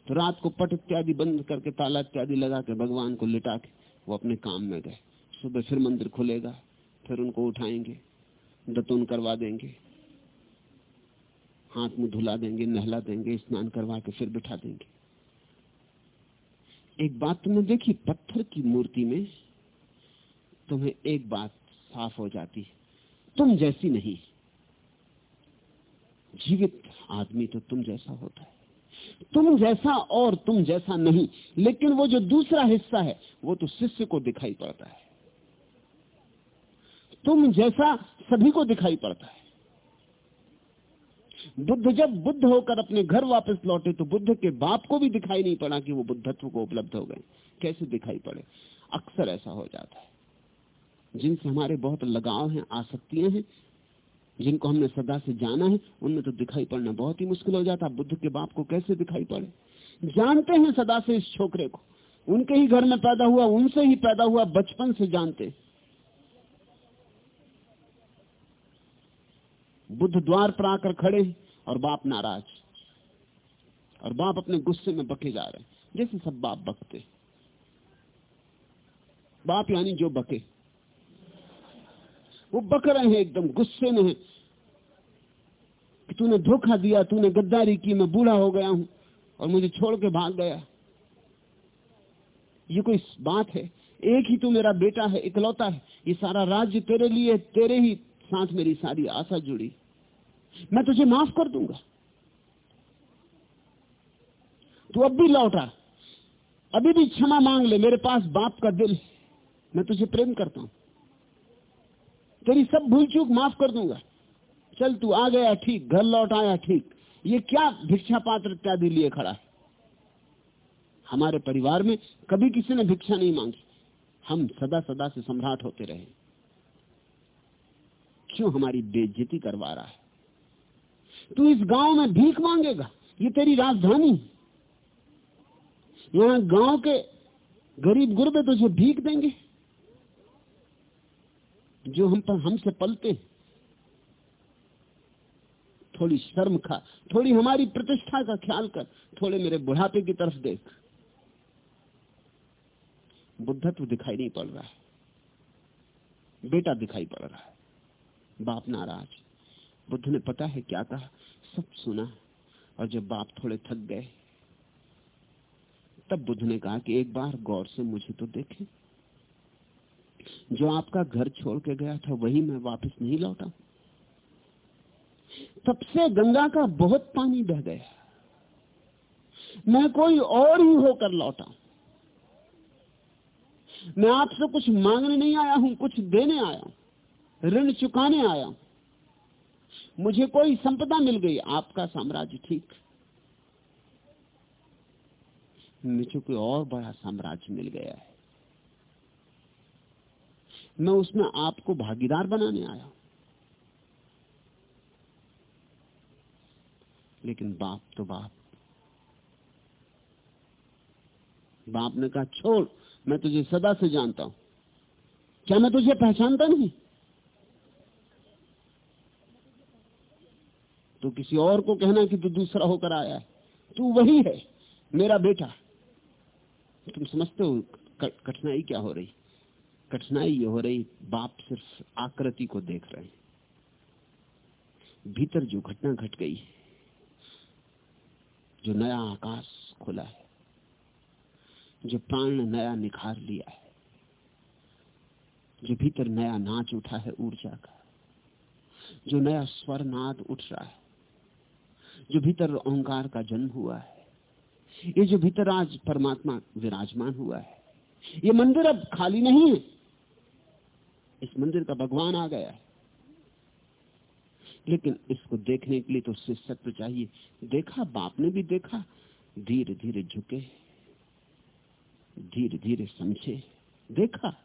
Speaker 3: तो रात को पट इत्यादि बंद करके, ताला इत्यादि लगा के भगवान को लिटा के वो अपने काम में गए। सुबह फिर मंदिर खुलेगा, फिर उनको उठाएँगे, दतुन करवा देंगे। हाथ में धुला देंगे, नहला देंगे, स्नान करवा के फिर बिठा देंगे। एक बात तुमने देखी, पत्थर की मूर्ति में तुम्हें एक बात साफ़ हो जाती है, तुम जैसी नहीं। जीवित आदमी तो तुम जैसा होता है। तुम जैसा और तुम जैसा नहीं, लेकिन वो जो दूसरा हिस्सा है, वो तो शिष्य को दिखाई पड़ता है। तुम जैसा सभी को दिखाई पड़ता है। बुद्ध जब बुद्ध होकर अपने घर वापस लौटे तो बुद्ध के बाप को भी दिखाई नहीं पड़ा कि वो बुद्धत्व को उपलब्ध हो गए। कैसे दिखाई पड़े? अक्सर ऐसा हो जाता है। जिनसे हमारे बहुत लगाव हैं, आसक्तियाँ हैं, जिनको हमने सदा से जाना है, उनमें तो दिखाई पड़ना बहुत ही मुश्किल हो जाता। बुद्ध के बाप को कैसे दिखाई पड़े? जानते हैं सदा से इस छोकरे को। उनके ही घर में पैदा हुआ, उनसे ही पैदा हुआ, बचपन से जानते बुद्ध द्वार पर आकर खड़े और बाप नाराज़। और बाप अपने गुस्से में बके जा रहे जैसे सब बाप बकते। बाप यानी जो बके। वो बक रहे हैं एकदम, गुस्से में है। कि तूने धोखा दिया, तूने गद्दारी की, मैं बूढ़ा हो गया हूँ और मुझे छोड़ के भाग गया। ये कोई बात है? एक ही तू मेरा बेटा है, इकलौता है। ये सारा राज्य तेरे लिए, तेरे ही साथ मेरी सारी आशा जुड़ी। मैं तुझे माफ़ कर दूँगा। तू अब भी लौटा अभी भी क्षमा मांग ले, मेरे पास बाप का दिल मैं तुझे प्रेम करता हूँ। तेरी सब भूल चूक माफ़ कर दूँगा। चल तू आ गया ठीक, घर लौट आया ठीक। ये क्या भिक्षा पात्र इत्यादि लिए खड़ा है? हमारे परिवार में कभी किसी ने भिक्षा नहीं मांगी। हम सदा सदा से सम्राट होते रहे। क्यों हमारी बेइज्जती करवा रहा है? तू इस गाँव में भीख मांगेगा, ये तेरी राजधानी। यहाँ गाँव के गरीब गुरबे तुझे भीख देंगे। जो हम पर हमसे पलते थोड़ी शर्म खा, थोड़ी हमारी प्रतिष्ठा का ख्याल कर, थोड़े मेरे बुढ़ापे की तरफ़ देख। बुद्धत्व दिखाई नहीं पड़ रहा है। बेटा दिखाई पड़ रहा है। बाप नाराज़। बुद्ध ने पता है क्या कहा? सब सुना। और जब बाप थोड़े थक गए, तब बुद्ध ने कहा कि एक बार गौर से मुझे तो देखें। जो आपका घर छोड़ के गया था, वही मैं वापस नहीं लौटा। तब से गंगा का बहुत पानी बह गया। मैं कोई और ही होकर लौटा। मैं आपसे कुछ मांगने नहीं आया हूँ, कुछ देने आया हूँ, ऋण चुकाने आया हूँ। मुझे कोई संपदा मिल गई। आपका साम्राज्य ठीक। मुझे कोई और बड़ा साम्राज्य मिल गया है। मैं उसमें आपको भागीदार बनाने आया लेकिन बाप तो बाप। बाप ने कहा, छोड़, मैं तुझे सदा से जानता हूँ। क्या मैं तुझे पहचानता नहीं? तो किसी और को कहना कि तू दूसरा होकर आया है। तू वही है, मेरा बेटा। तुम समझते हो कठिनाई क्या हो रही? कठिनाई ये हो रही, बाप सिर्फ़ आकृति को देख रहे हैं। भीतर जो घटना घट गई जो नया आकाश खुला है, जो प्राण ने नया निखार लिया है, जो भीतर नया नाच उठा है ऊर्जा का, जो नया स्वर नाद उठ रहा है। जो भीतर अहंकार का जन्म हुआ है, ये जो भीतर आज परमात्मा विराजमान हुआ है, ये मंदिर अब खाली नहीं है। इस मंदिर का भगवान आ गया है। लेकिन इसको देखने के लिए तो शिष्यत्व चाहिए। देखा, बाप ने भी देखा धीरे धीरे झुके धीरे धीरे समझे, देखा।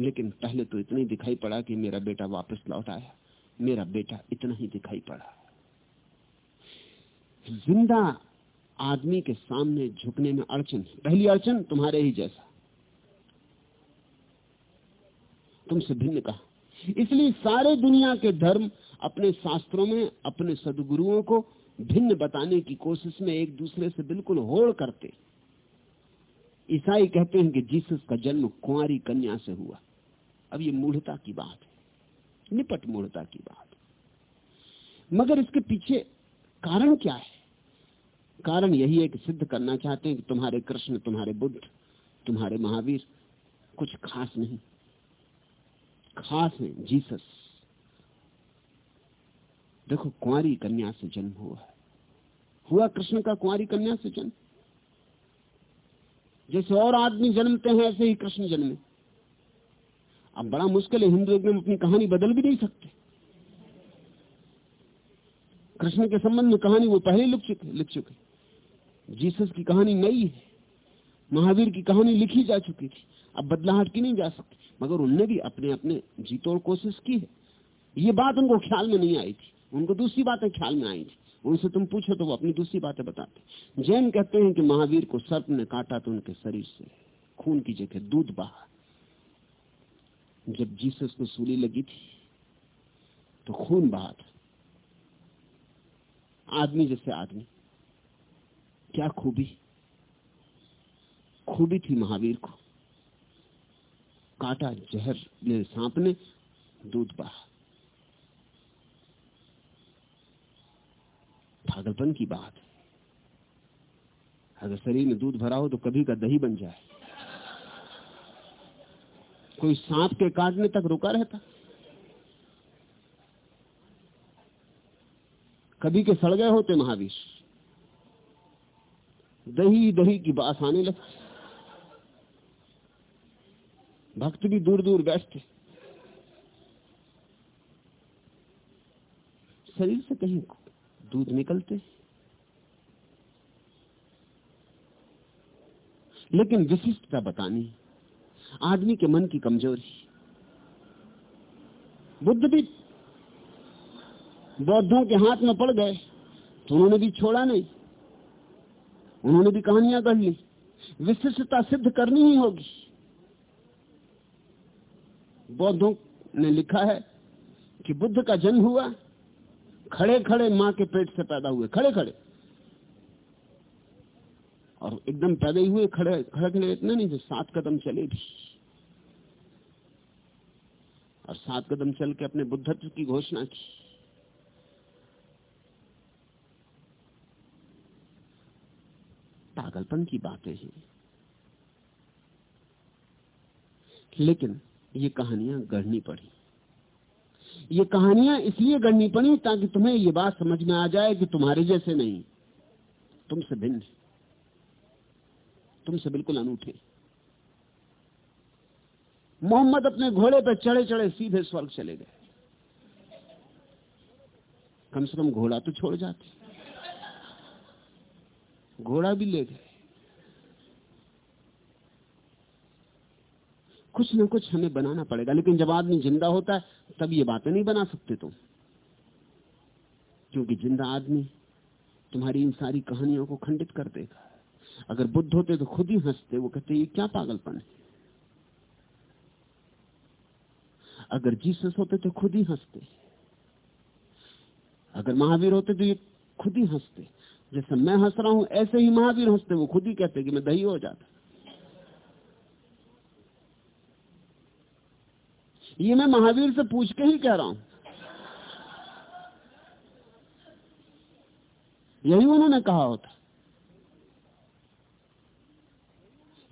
Speaker 3: लेकिन पहले तो इतना ही दिखाई पड़ा कि मेरा बेटा वापस लौट आया। मेरा बेटा इतना ही दिखाई पड़ा। ज़िंदा आदमी के सामने झुकने में अड़चन है। पहली अड़चन तुम्हारे ही जैसा। तुमसे भिन्न कहा। इसलिए सारे दुनिया के धर्म अपने शास्त्रों में, अपने सदगुरुओं को भिन्न बताने की कोशिश में एक दूसरे से बिल्कुल होड़ करते। ईसाई कहते हैं कि जीसस का जन्म कुंवारी कन्या से हुआ। अब ये मूढ़ता की बात है। निपट मूढ़ता की बात। मगर इसके पीछे कारण क्या है? कारण यही है कि सिद्ध करना चाहते हैं कि तुम्हारे कृष्ण, तुम्हारे बुद्ध, तुम्हारे महावीर कुछ खास नहीं। खास है जीसस। देखो, कुंवारी कन्या से जन्म हुआ है। हुआ कृष्ण का कुंवारी कन्या से जन्म। जैसे और आदमी जन्मते हैं, ऐसे ही कृष्ण जन्मे। अब बड़ा मुश्किल है, हिंदू में अपनी कहानी बदल भी नहीं सकते। कृष्ण के संबंध में कहानी वो पहले लिख चुके लिख चुके। जीसस की कहानी नई है। महावीर की कहानी लिखी जा चुकी थी। अब बदलाहट की नहीं जा सकती। मगर उनने भी अपने अपने जीतोड़ कोशिश की है। ये बात उनको ख्याल में नहीं आई थी। उनको दूसरी बातें ख्याल में आई थी। उनसे तुम पूछो तो वो अपनी दूसरी बातें बताते जैन कहते हैं कि महावीर को सर्प ने काटा तो उनके शरीर से खून की जगह दूध बहा। जब जीसस को सूली लगी थी तो खून बहा था। आदमी जैसे आदमी। क्या खूबी? खूबी थी महावीर को। काटा जहर ले सांप ने दूध बहा। पागलपन की बात। है अगर शरीर में दूध भरा हो तो कभी का दही बन जाए। कोई सांप के काटने तक रुका रहता। कभी के सड़ गए होते महावीर। दही दही की बात आने लगती भक्त भी दूर दूर बैठते। शरीर से कहीं दूध निकलते। लेकिन विशिष्टता बतानी, आदमी के मन की कमज़ोरी। बुद्ध भी बौद्धों के हाथ में पड़ गए तो उन्होंने भी छोड़ा नहीं। उन्होंने भी कहानियाँ कर ली। विशिष्टता सिद्ध करनी ही होगी। बौद्धों ने लिखा है कि बुद्ध का जन्म हुआ खड़े खड़े माँ के पेट से पैदा हुए खड़े खड़े और एकदम पैदा ही हुए, खड़े खड़े खड़े इतने नहीं थे, सात कदम चले भी। और सात कदम चल के अपने बुद्धत्व की घोषणा की। पागलपन की बातें हैं। लेकिन ये कहानियाँ गढ़नी पड़ी। ये कहानियाँ इसलिए गढ़नी पड़ी ताकि तुम्हें ये बात समझ में आ जाए कि तुम्हारे जैसे नहीं, तुमसे भिन्न तुमसे बिल्कुल अनूठे मोहम्मद अपने घोड़े पर चढ़े चढ़े सीधे स्वर्ग चले गए। कम से कम घोड़ा तो छोड़ जाते। घोड़ा भी ले गए। कुछ न कुछ हमें बनाना पड़ेगा, लेकिन जब आदमी ज़िंदा होता है, तब ये बातें नहीं बना सकते तुम। क्योंकि ज़िंदा आदमी तुम्हारी इन सारी कहानियों को खंडित कर देगा। अगर बुद्ध होते तो खुद ही हँसते, वो कहते, ये क्या पागलपन है? अगर जीसस होते तो खुद ही हँसते। अगर महावीर होते तो ये खुद ही हँसते। जैसे मैं हंस रहा हूँ, ऐसे ही महावीर हँसते, वो खुद ही कहते कि मैं दही हो जाता। ये मैं महावीर से पूछ के ही कह रहा हूँ। यही उन्होंने कहा होता।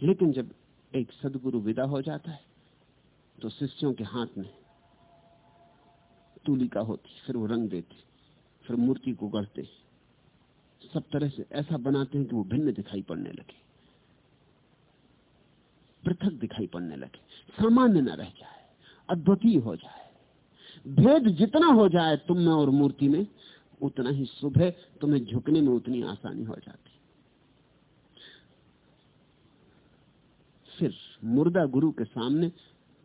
Speaker 3: लेकिन जब एक सदगुरु विदा हो जाता है तो शिष्यों के हाथ में तूलिका होती, फिर वो रंग देते, फिर मूर्ति को गढ़ते। सब तरह से ऐसा बनाते हैं कि वो भिन्न दिखाई पड़ने लगे। पृथक दिखाई पड़ने लगे। सामान्य न रह जाए, अद्वितीय हो जाए। भेद जितना हो जाए तुम में और मूर्ति में, उतना ही शुभ है। तुम्हें झुकने में उतनी आसानी हो जाती। फिर मुर्दा गुरु के सामने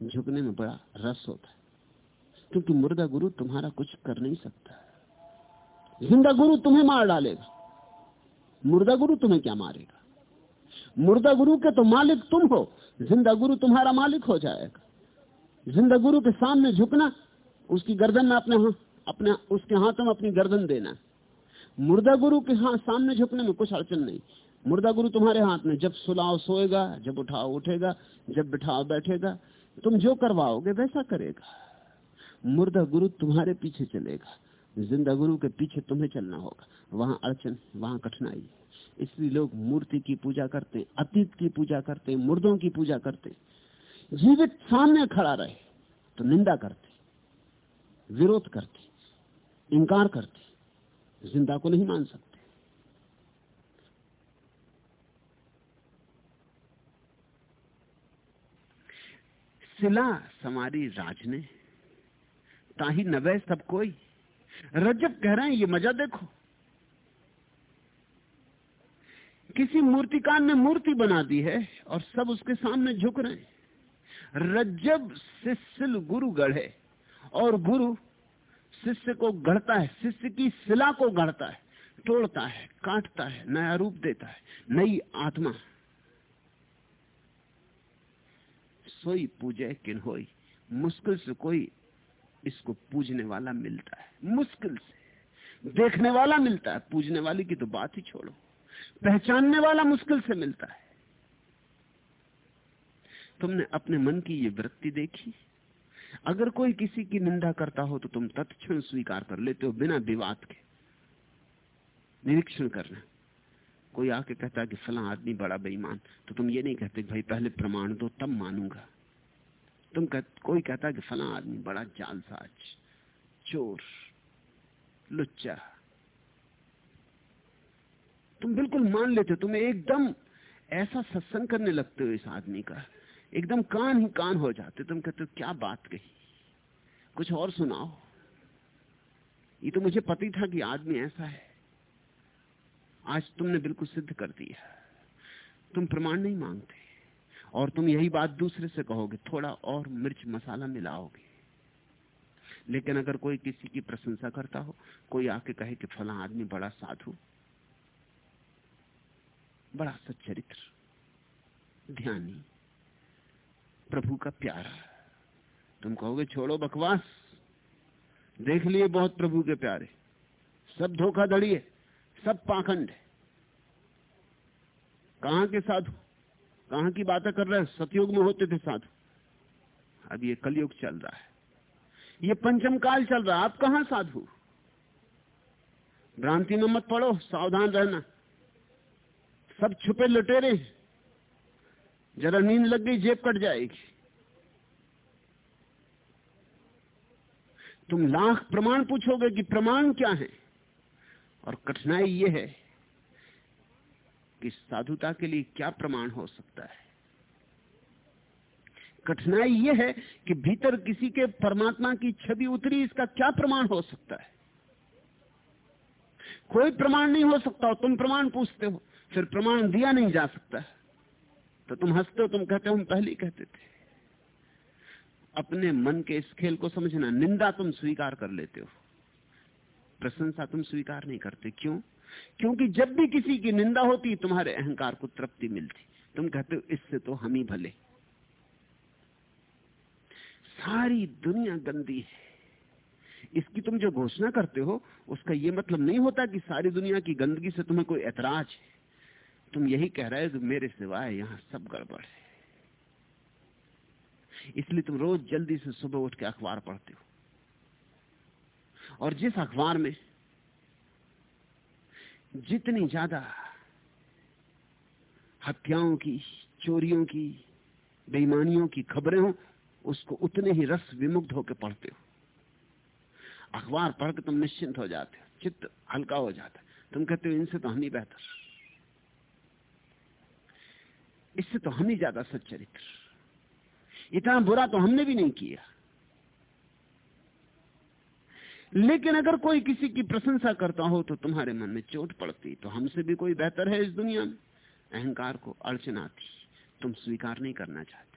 Speaker 3: झुकने में बड़ा रस होता है। क्योंकि मुर्दा गुरु तुम्हारा कुछ कर नहीं सकता। ज़िंदा गुरु तुम्हें मार डालेगा। मुर्दा गुरु तुम्हें क्या मारेगा? मुर्दा गुरु के तो मालिक तुम हो, ज़िंदा गुरु तुम्हारा मालिक हो जाएगा। ज़िंदा गुरु के सामने झुकना, उसकी गर्दन में अपने हाथ, अपने, उसके हाथों में अपनी गर्दन देना। मुर्दा गुरु के हाथ सामने झुकने में कुछ अड़चन नहीं। मुर्दा गुरु तुम्हारे हाथ में जब सुलाओ सोएगा, जब उठाओ उठेगा, जब बिठाओ बैठेगा, तुम जो करवाओगे वैसा करेगा। मुर्दा गुरु तुम्हारे पीछे चलेगा। ज़िंदा गुरु के पीछे तुम्हें चलना होगा। वहाँ अड़चन, वहाँ कठिनाई। इसलिए लोग मूर्ति की पूजा करते अतीत की पूजा करते मुर्दों की पूजा करते जीवित सामने खड़ा रहे तो निंदा करते विरोध करते इंकार करते ज़िंदा को नहीं मान सकते। सिला समारी राज ने, ताही नवे सब कोई। रजब कह रहे हैं, ये मज़ा देखो। किसी मूर्तिकार ने मूर्ति बना दी है और सब उसके सामने झुक रहे हैं। रज्जब शिष्य गुरु गढ़े और गुरु शिष्य को गढ़ता है, शिष्य की शिला को गढ़ता है, तोड़ता है, काटता है, नया रूप देता है, नई आत्मा। सोई पूजे किन होई मुश्किल से कोई इसको पूजने वाला मिलता है। मुश्किल से। देखने वाला मिलता है, पूजने वाले की तो बात ही छोड़ो। पहचानने वाला मुश्किल से मिलता है। तुमने अपने मन की ये वृत्ति देखी? अगर कोई किसी की निंदा करता हो तो तुम तत्क्षण स्वीकार कर लेते हो बिना विवाद के। निरीक्षण करना। कोई आके कहता है कि फला आदमी बड़ा बेईमान तो तुम ये नहीं कहते भाई पहले प्रमाण दो, तब मानूँगा। तुम कह, कोई कहता कि फला आदमी बड़ा जालसाज चोर लुच्चा। तुम बिल्कुल मान लेते हो तुम एकदम ऐसा सत्संग करने लगते हो इस आदमी का। एकदम कान ही कान हो जाते तुम कहते हो क्या बात कही? कुछ और सुनाओ। ये तो मुझे पता ही था कि आदमी ऐसा है। आज तुमने बिल्कुल सिद्ध कर दिया। तुम प्रमाण नहीं मांगते। और तुम यही बात दूसरे से कहोगे, थोड़ा और मिर्च मसाला मिलाओगे। लेकिन अगर कोई किसी की प्रशंसा करता हो, कोई आके कहे कि फला आदमी बड़ा साधु, बड़ा सच्चरित्र, ध्यानी, प्रभु का प्यारा, तुम कहोगे, छोड़ो बकवास, देख लिए बहुत प्रभु के प्यारे, सब धोखाधड़ी है, सब पाखंड है। कहाँ के साधु? कहाँ की बातें कर रहे हैं? सतयुग में होते थे साधु अब ये कलयुग चल रहा है। ये पंचम काल चल रहा है। आप कहाँ साधु? भ्रांति में मत पड़ो, सावधान रहना। सब छुपे लुटेरे जरा नींद लग गई, जेब कट जाएगी। तुम लाख प्रमाण पूछोगे कि प्रमाण क्या है? और कठिनाई यह है कि साधुता के लिए क्या प्रमाण हो सकता है? कठिनाई यह है कि भीतर किसी के परमात्मा की छवि उतरी, इसका क्या प्रमाण हो सकता है? कोई प्रमाण नहीं हो सकता हो तुम प्रमाण पूछते हो, फिर प्रमाण दिया नहीं जा सकता। तो तुम हँसते हो, तुम कहते हो, हम पहले कहते थे। अपने मन के इस खेल को समझना, निंदा तुम स्वीकार कर लेते हो। प्रशंसा तुम स्वीकार नहीं करते, क्यों? क्योंकि जब भी किसी की निंदा होती, तुम्हारे अहंकार को तृप्ति मिलती। तुम कहते हो, इससे तो हम ही भले। सारी दुनिया गंदी है। इसकी तुम जो घोषणा करते हो, उसका यह मतलब नहीं होता कि सारी दुनिया की गंदगी से तुम्हें कोई ऐतराज है। तुम यही कह रहे हो कि मेरे सिवाय यहाँ सब गड़बड़ है। इसलिए तुम रोज जल्दी से सुबह उठ के अखबार पढ़ते हो। और जिस अखबार में जितनी ज़्यादा हत्याओं की, चोरियों की, बेईमानियों की खबरें हो, उसको उतने ही रस विमुग्ध होकर पढ़ते हो। अखबार पढ़ के तुम निश्चिंत हो जाते हो, चित्त हल्का हो जाता है। तुम कहते हो, इनसे तो हम ही बेहतर। इससे तो हम ही ज़्यादा सच्चरित्र। इतना बुरा तो हमने भी नहीं किया। लेकिन अगर कोई किसी की प्रशंसा करता हो तो तुम्हारे मन में चोट पड़ती तो हमसे भी कोई बेहतर है इस दुनिया में। अहंकार को अड़चन आती तुम स्वीकार नहीं करना चाहते।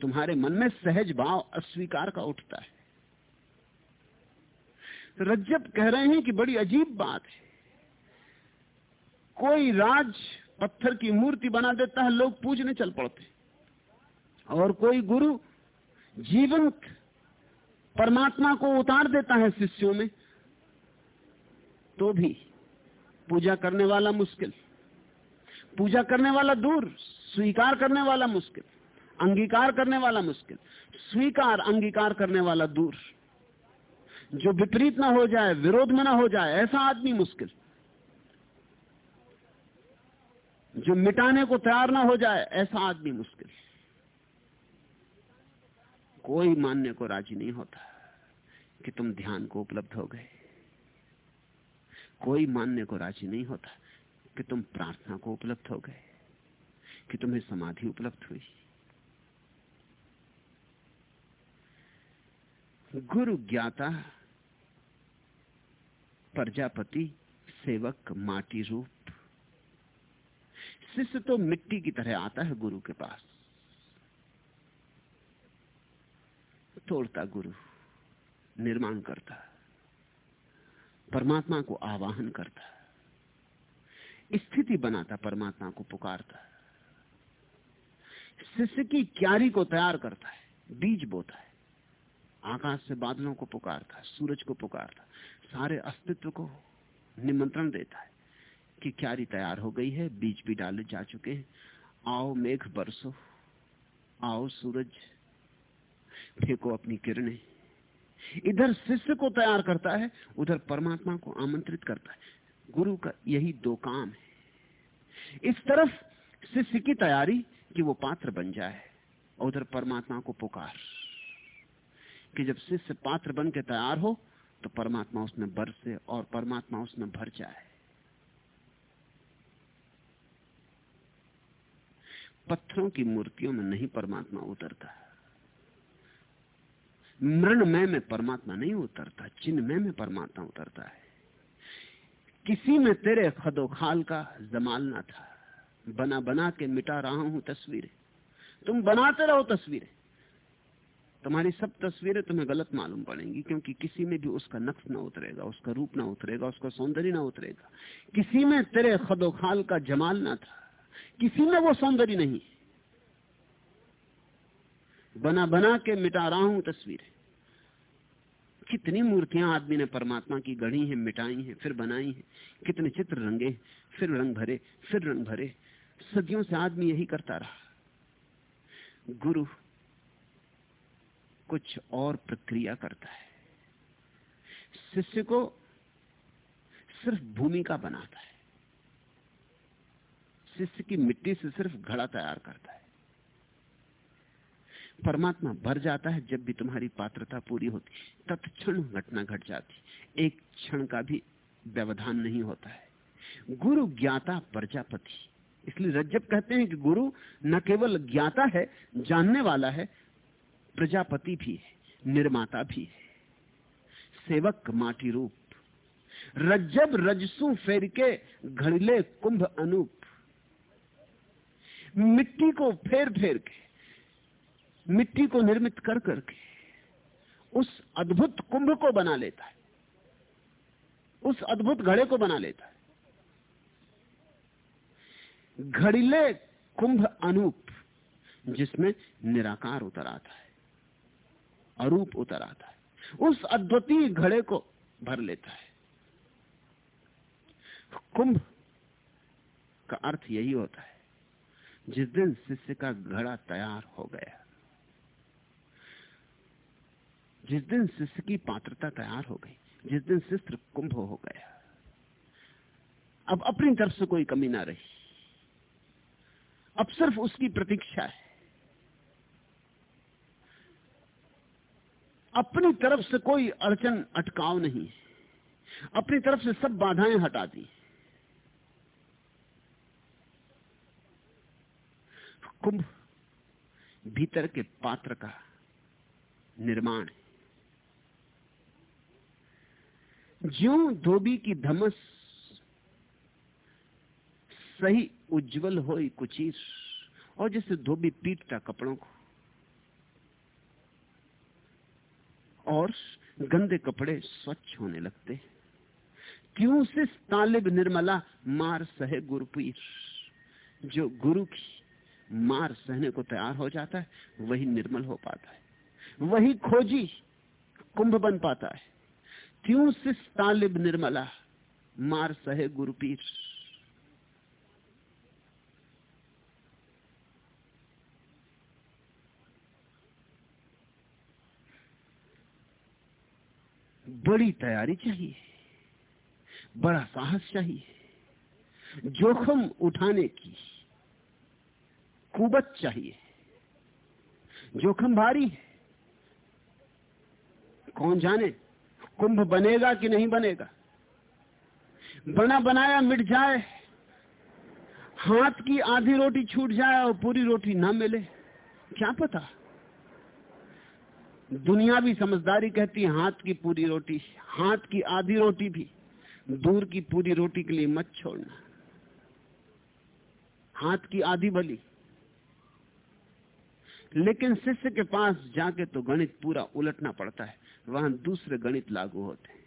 Speaker 3: तुम्हारे मन में सहज भाव अस्वीकार का उठता है। रज्जब कह रहे हैं कि बड़ी अजीब बात है। कोई राज पत्थर की मूर्ति बना देता है, लोग पूजने चल पड़ते। और कोई गुरु जीवंत परमात्मा को उतार देता है शिष्यों में तो भी पूजा करने वाला मुश्किल। पूजा करने वाला दूर, स्वीकार करने वाला मुश्किल। अंगीकार करने वाला मुश्किल। स्वीकार, अंगीकार करने वाला दूर। जो विपरीत ना हो जाए, विरोध में ना हो जाए, ऐसा आदमी मुश्किल। जो मिटाने को तैयार ना हो जाए, ऐसा आदमी मुश्किल। कोई मानने को राज़ी नहीं होता कि तुम ध्यान को उपलब्ध हो गए। कोई मानने को राज़ी नहीं होता कि तुम प्रार्थना को उपलब्ध हो गए, कि तुम्हें समाधि उपलब्ध हुई। गुरु ज्ञाता, प्रजापति, सेवक, माटी रूप, शिष्य तो मिट्टी की तरह आता है गुरु के पास। तोड़ता गुरु, निर्माण करता। परमात्मा को आवाहन करता। स्थिति बनाता, परमात्मा को पुकारता। शिष्य की क्यारी को तैयार करता है, बीज बोता है। आकाश से बादलों को पुकारता है सूरज को पुकारता। सारे अस्तित्व को निमंत्रण देता है कि क्यारी तैयार हो गई है, बीज भी डाले जा चुके हैं। आओ मेघ बरसो, आओ सूरज। फेंको अपनी किरणें। इधर शिष्य को तैयार करता है, उधर परमात्मा को आमंत्रित करता है। गुरु का यही दो काम है। इस तरफ़ शिष्य की तैयारी कि वो पात्र बन जाए, और उधर परमात्मा को पुकार। कि जब शिष्य पात्र बन के तैयार हो तो परमात्मा उसमें बरसे और परमात्मा उसमें भर जाए। पत्थरों की मूर्तियों में नहीं परमात्मा उतरता। मृणमय में परमात्मा नहीं उतरता चिन्हमय में परमात्मा उतरता है। किसी में तेरे खदोखाल का जमाल ना था। बना बना के मिटा रहा हूँ तस्वीरें। तुम बनाते रहो तस्वीरें। तुम्हारी सब तस्वीरें तुम्हें गलत मालूम पड़ेंगी, क्योंकि किसी में भी उसका नक्श ना उतरेगा, उसका रूप ना उतरेगा, उसका सौंदर्य ना उतरेगा। किसी में तेरे खदोखाल का जमाल ना था। किसी में वो सौंदर्य नहीं। बना बना के मिटा रहा हूँ तस्वीरें। कितनी मूर्तियाँ आदमी ने परमात्मा की गढ़ी हैं, मिटाई हैं, फिर बनाई हैं। कितने चित्र रंगे फिर रंग भरे, फिर रंग भरे। सदियों से आदमी यही करता रहा। गुरु कुछ और प्रक्रिया करता है। शिष्य को सिर्फ़ भूमिका बनाता है। शिष्य की मिट्टी से सिर्फ़ घड़ा तैयार करता है। परमात्मा भर जाता है जब भी तुम्हारी पात्रता पूरी होती। तत्क्षण घटना घट जाती। एक क्षण का भी व्यवधान नहीं होता है। गुरु ज्ञाता प्रजापति। इसलिए रज्जब कहते हैं कि गुरु न केवल ज्ञाता है, जानने वाला है, प्रजापति भी है, निर्माता भी है। सेवक माटी रूप। रज्जब रजसु फेर के घड़िले कुंभ अनूप। मिट्टी को फेर फेर के मिट्टी को निर्मित कर करके उस अद्भुत कुंभ को बना लेता है। उस अद्भुत घड़े को बना लेता है। घड़ीले कुंभ अनूप, जिसमें निराकार उतर आता है, अरूप उतर आता है, उस अद्वितीय घड़े को भर लेता है। कुंभ का अर्थ यही होता है, जिस दिन शिष्य का घड़ा तैयार हो गया जिस दिन शिष्य की पात्रता तैयार हो गई, जिस दिन शिष्य कुंभ हो गया, अब अपनी तरफ़ से कोई कमी ना रही। अब सिर्फ़ उसकी प्रतीक्षा है। अपनी तरफ़ से कोई अड़चन, अटकाव नहीं अपनी तरफ़ से सब बाधाएँ हटा दी। कुंभ भीतर के पात्र का निर्माण है। ज्यो धोबी की धमस सही उज्जवल हो कुचीर, और जैसे धोबी पीटता कपड़ों को। और गंदे कपड़े स्वच्छ होने लगते क्यों से तालिब निर्मला मार सहे गुरुपीर? जो गुरु की मार सहने को तैयार हो जाता है, वही निर्मल हो पाता है। वही खोजी कुंभ बन पाता है। क्यों सिस तालिब निर्मला? मार सहे गुरुपीर। बड़ी तैयारी चाहिए, बड़ा साहस चाहिए, जोखम उठाने की कुबत चाहिए। जोखम भारी है, कौन जाने? कुंभ बनेगा कि नहीं बनेगा? बना बनाया, मिट जाए, हाथ की आधी रोटी छूट जाए और पूरी रोटी ना मिले, क्या पता? दुनिया भी समझदारी कहती है, हाथ की पूरी रोटी, हाथ की आधी रोटी भी, दूर की पूरी रोटी के लिए मत छोड़ना। हाथ की आधी भली लेकिन शिष्य के पास जाके तो गणित पूरा उलटना पड़ता है। वहाँ दूसरे गणित लागू होते हैं।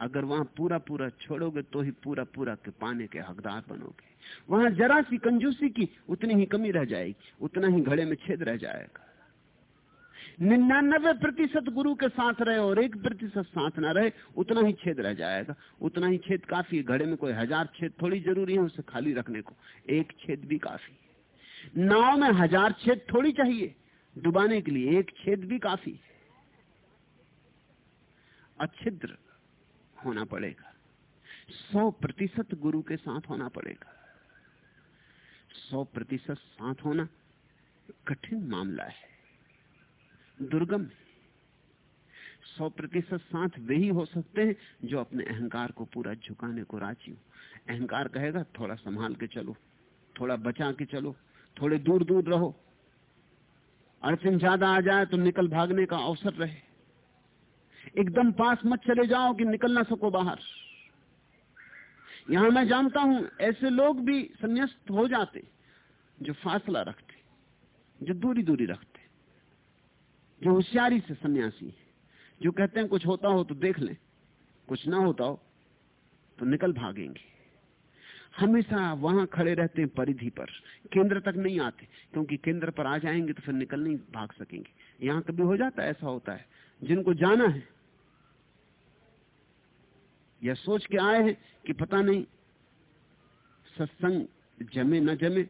Speaker 3: अगर वहाँ पूरा पूरा छोड़ोगे तो ही पूरा पूरा के पाने के हकदार बनोगे। वहाँ जरा सी कंजूसी की, उतनी ही कमी रह जाएगी, उतना ही घड़े में छेद रह जाएगा। निन्यानबे प्रतिशत गुरु के साथ रहे और एक प्रतिशत साथ ना रहे, उतना ही छेद रह जाएगा। उतना ही छेद काफ़ी है, घड़े में कोई हज़ार छेद थोड़ी ज़रूरी है उसे खाली रखने को। एक छेद भी काफ़ी नाव में हज़ार छेद थोड़ी चाहिए, डुबाने के लिए एक छेद भी काफ़ी अच्छिद्र होना पड़ेगा। सौ प्रतिशत गुरु के साथ होना पड़ेगा। सौ प्रतिशत साथ होना कठिन मामला है। दुर्गम सौ प्रतिशत साथ वे ही हो सकते हैं जो अपने अहंकार को पूरा झुकाने को राज़ी हो। अहंकार कहेगा, थोड़ा संभाल के चलो, थोड़ा बचा के चलो, थोड़े दूर दूर रहो। अड़चन ज़्यादा आ जाए तो निकल भागने का अवसर रहे। एकदम पास मत चले जाओ कि निकल ना सको बाहर। यहाँ मैं जानता हूँ, ऐसे लोग भी संन्यास्त हो जाते, जो फासला रखते, जो दूरी दूरी रखते, जो होशियारी से सन्यासी है, जो कहते हैं कुछ होता हो तो देख लें, कुछ ना होता हो तो निकल भागेंगे। हमेशा वहाँ खड़े रहते हैं परिधि पर, केंद्र तक नहीं आते, क्योंकि केंद्र पर आ जाएँगे तो फिर निकल नहीं भाग सकेंगे। यहाँ कभी हो जाता है, ऐसा होता है। जिनको जाना है। या सोच के आए हैं कि पता नहीं, सत्संग जमे न जमे,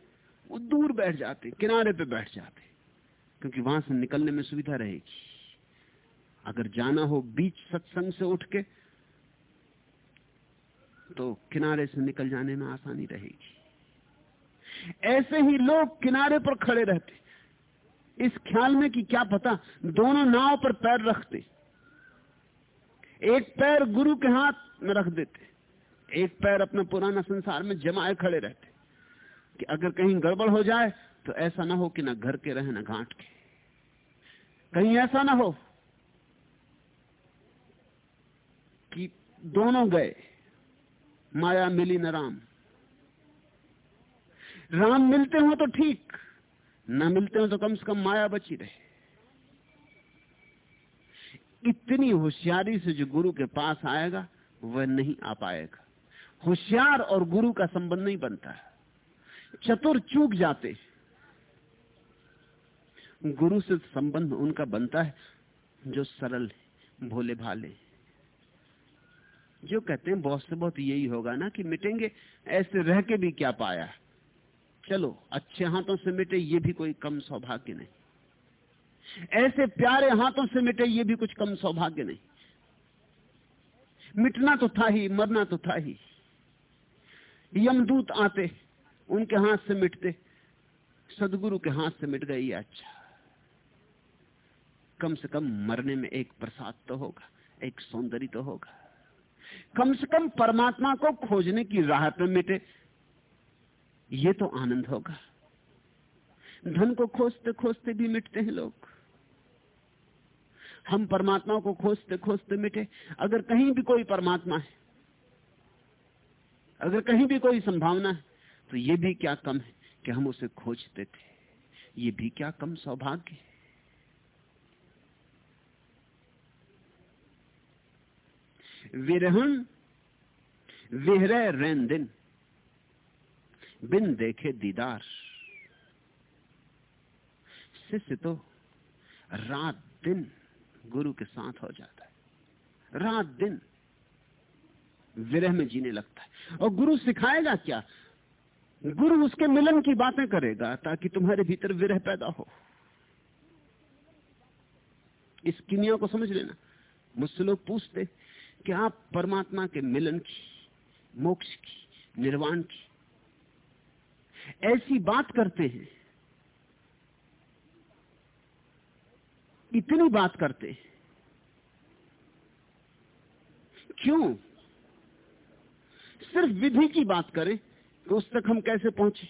Speaker 3: वो दूर बैठ जाते, किनारे पे बैठ जाते, क्योंकि वहाँ से निकलने में सुविधा रहेगी। अगर जाना हो बीच सत्संग से उठ के तो किनारे से निकल जाने में आसानी रहेगी। ऐसे ही लोग किनारे पर खड़े रहते। इस ख्याल में कि क्या पता दोनों नाव पर पैर रखते एक पैर गुरु के हाथ में रख देते। एक पैर अपना पुराना संसार में जमाए खड़े रहते। कि अगर कहीं गड़बड़ हो जाए तो ऐसा ना हो कि ना घर के रहे, ना घाट के। कहीं ऐसा ना हो कि दोनों गए, माया मिली न राम। राम मिलते हो तो ठीक। न मिलते हो तो कम से कम माया बची रहे। इतनी होशियारी से जो गुरु के पास आएगा, वह नहीं आ पाएगा। होशियार और गुरु का संबंध नहीं बनता। है चतुर चूक जाते। गुरु से संबंध उनका बनता है, जो सरल है भोले भाले जो कहते हैं, बहुत से बहुत यही होगा ना कि मिटेंगे, ऐसे रह के भी क्या पाया चलो, अच्छे हाथों से मिटे ये भी कोई कम सौभाग्य नहीं। ऐसे प्यारे हाथों से मिटे ये भी कुछ कम सौभाग्य नहीं। मिटना तो था ही, मरना तो था ही। यमदूत आते, उनके हाथ से मिटते, सदगुरु के हाथ से मिट गई अच्छा। कम से कम मरने में एक प्रसाद तो होगा, एक सौंदर्य तो होगा। कम से कम परमात्मा को खोजने की राहत में मिटे ये तो आनंद होगा। धन को खोजते खोजते भी मिटते हैं लोग। हम परमात्मा को खोजते खोजते मिटे। अगर कहीं भी कोई परमात्मा है, अगर कहीं भी कोई संभावना है तो ये भी क्या कम है कि हम उसे खोजते थे। ये भी क्या कम सौभाग्य है? विरहन विहरे रैन दिन। बिन देखे दीदार। शिष्य तो रात दिन गुरु के साथ हो जाता है। रात दिन विरह में जीने लगता है। और गुरु सिखाएगा क्या? गुरु उसके मिलन की बातें करेगा ताकि तुम्हारे भीतर विरह पैदा हो। इस किमिया को समझ लेना। मुझसे लोग पूछते कि आप परमात्मा के मिलन की, मोक्ष की, निर्वाण की ऐसी बात करते हैं। इतनी बात करते हैं। क्यों? सिर्फ़ विधि की बात करें तो उस तक हम कैसे पहुँचे?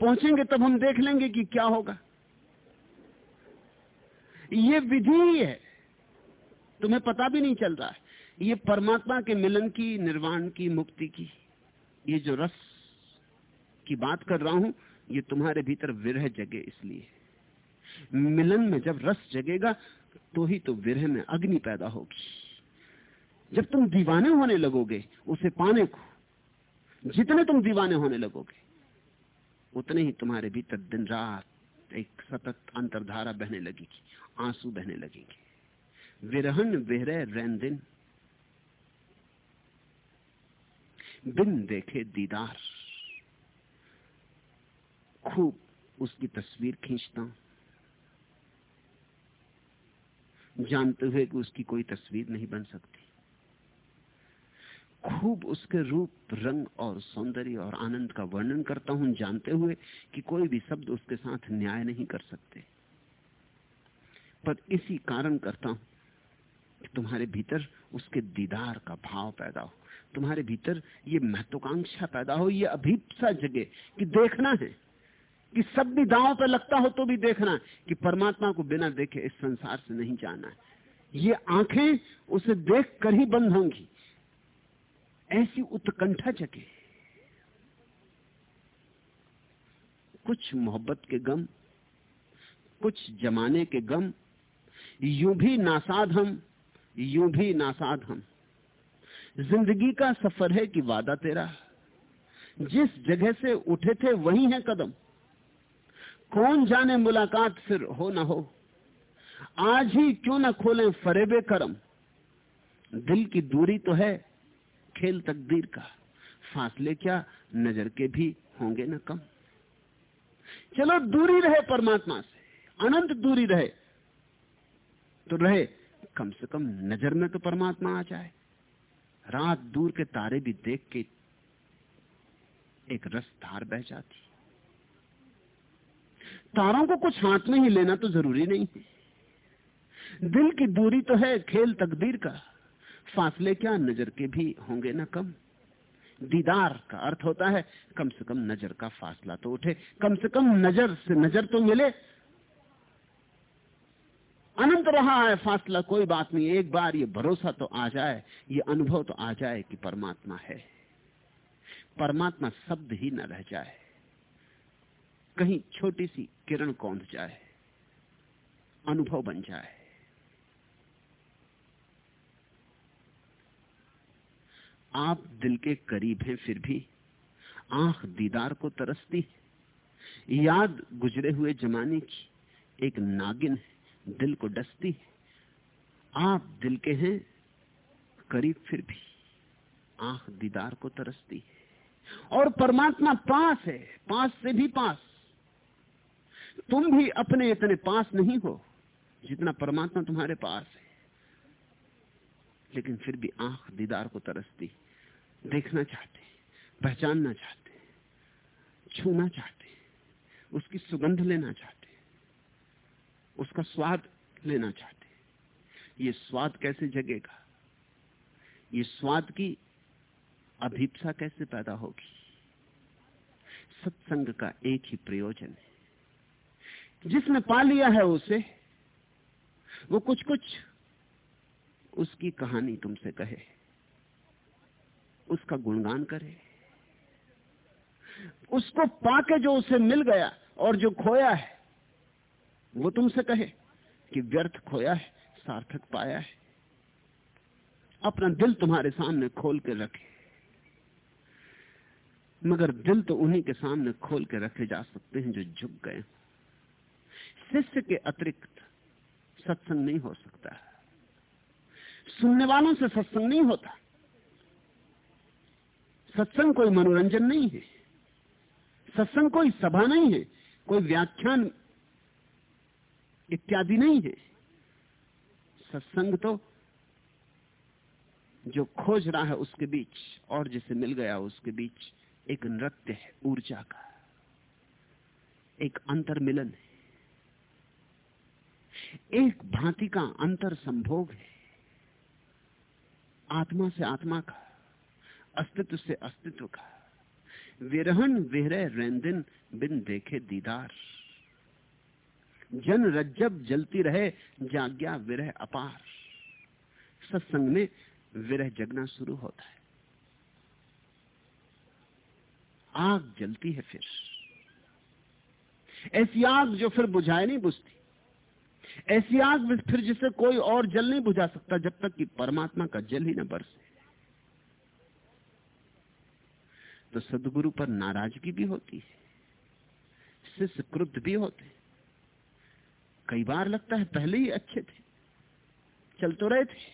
Speaker 3: पहुँचेंगे तब हम देख लेंगे कि क्या होगा। ये विधि ही है। तुम्हें पता भी नहीं चल रहा है। ये परमात्मा के मिलन की, निर्वाण की, मुक्ति की। ये जो रस की बात कर रहा हूँ, ये तुम्हारे भीतर विरह जगे इसलिए। मिलन में जब रस जगेगा तो ही तो विरह में अग्नि पैदा होगी। जब तुम दीवाने होने लगोगे, उसे पाने को, जितने तुम दीवाने होने लगोगे, उतने ही तुम्हारे भीतर दिन रात एक सतत अंतरधारा बहने लगेगी, आँसू बहने लगेंगे। विरहन विरह रैन दिन। बिन देखे दीदार। खूब उसकी तस्वीर खींचता। हूँ जानते हुए कि उसकी कोई तस्वीर नहीं बन सकती। खूब उसके रूप, रंग और सौंदर्य और आनंद का वर्णन करता हूँ, जानते हुए कि कोई भी शब्द उसके साथ न्याय नहीं कर सकते। पर इसी कारण करता हूँ कि तुम्हारे भीतर उसके दीदार का भाव पैदा हो। तुम्हारे भीतर ये महत्वाकांक्षा पैदा हो, ये अभीपसा जगे कि देखना है, कि सब भी दांव पे लगता हो तो भी देखना कि परमात्मा को बिना देखे इस संसार से नहीं जाना है। ये आँखें उसे देख कर ही बंद होंगी। ऐसी उत्कंठा जगे। कुछ मोहब्बत के गम, कुछ जमाने के गम, यूँ भी नासाद हम, यूँ भी नासाद हम। ज़िंदगी का सफ़र है कि वादा तेरा। जिस जगह से उठे थे, वही है कदम। कौन जाने मुलाकात फिर हो ना हो। आज ही क्यों ना खोलें फरेबे करम। दिल की दूरी तो है खेल तकदीर का। फासले क्या, नज़र के भी होंगे ना कम। चलो, दूरी रहे परमात्मा से। अनंत दूरी रहे। तो रहे, कम से कम नज़र में तो परमात्मा आ जाए। रात दूर के तारे भी देख के एक रस धार बह जाती। तारों को कुछ हाथ में ही लेना तो ज़रूरी नहीं है। दिल की दूरी तो है खेल तकदीर का, फासले क्या नज़र के भी होंगे ना कम। दीदार का अर्थ होता है, कम से कम नज़र का फासला तो उठे। कम से कम नज़र से नज़र तो मिले अनंत रहा है फासला, कोई बात नहीं। एक बार ये भरोसा तो आ जाए, ये अनुभव तो आ जाए कि परमात्मा है। परमात्मा शब्द ही न रह जाए। कहीं छोटी सी किरण कौंध जाए, अनुभव बन जाए। आप दिल के करीब हैं, फिर भी आँख दीदार को तरसती याद गुजरे हुए जमाने की एक नागिन है। दिल को डसती है। आप दिल के हैं, करीब फिर भी आँख दीदार को तरसती है। और परमात्मा पास है, पास से भी पास। तुम भी अपने इतने पास नहीं हो जितना परमात्मा तुम्हारे पास है। लेकिन फिर भी आँख दीदार को तरसती देखना चाहते पहचानना चाहते छूना चाहते उसकी सुगंध लेना चाहते उसका स्वाद लेना चाहते ये स्वाद कैसे जगेगा? ये स्वाद की अभीपसा कैसे पैदा होगी? सत्संग का एक ही प्रयोजन है। जिसने पा लिया है उसे, वो कुछ कुछ उसकी कहानी तुमसे कहे। उसका गुणगान करे। उसको पाके जो उसे मिल गया और जो खोया है वो तुमसे कहे कि व्यर्थ खोया है, सार्थक पाया है। अपना दिल तुम्हारे सामने खोल के रखे। मगर दिल तो उन्हीं के सामने खोल के रखे जा सकते हैं जो झुक गए। शिष्य के अतिरिक्त सत्संग नहीं हो सकता। सुनने वालों से सत्संग नहीं होता। सत्संग कोई मनोरंजन नहीं है। सत्संग कोई सभा नहीं है। कोई व्याख्यान इत्यादि नहीं है। सत्संग तो जो खोज रहा है उसके बीच, और जिसे मिल गया उसके बीच एक नृत्य है, ऊर्जा का। एक अंतर मिलन है। एक भांति का अंतर संभोग है। आत्मा से आत्मा का, अस्तित्व से अस्तित्व का। विरहन विरह रेंदिन बिन देखे दीदार। जन रज्जब जलती रहे जाग्ञा विरह अपार। सत्संग में विरह जगना शुरू होता है। आग जलती है फिर। ऐसी आग जो फिर बुझाए नहीं बुझती। ऐसी आग फिर जिसे कोई और जल नहीं बुझा सकता, जब तक कि परमात्मा का जल ही न बरसे। तो सदगुरु पर नाराज़गी भी होती है शिष्य क्रुद्ध भी होते कई बार लगता है पहले ही अच्छे थे, चल तो रहे थे।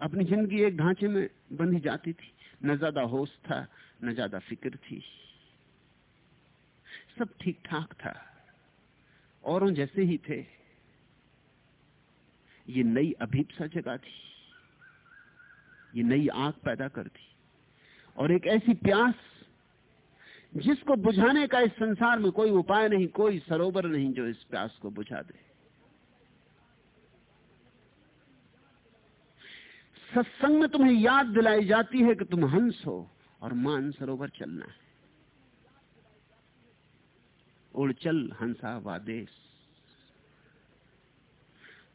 Speaker 3: अपनी ज़िंदगी एक ढांचे में बंधी जाती थी। न ज़्यादा होश था, न ज़्यादा फ़िक्र थी। सब ठीक ठाक था। औरों जैसे ही थे। ये नई अभीपसा जगा थी। ये नई आग पैदा कर दी। और एक ऐसी प्यास जिसको बुझाने का इस संसार में कोई उपाय नहीं, कोई सरोवर नहीं जो इस प्यास को बुझा दे। सत्संग में तुम्हें याद दिलाई जाती है कि तुम हंस हो और मान सरोवर चलना है। उड़ चल हंसा वादेश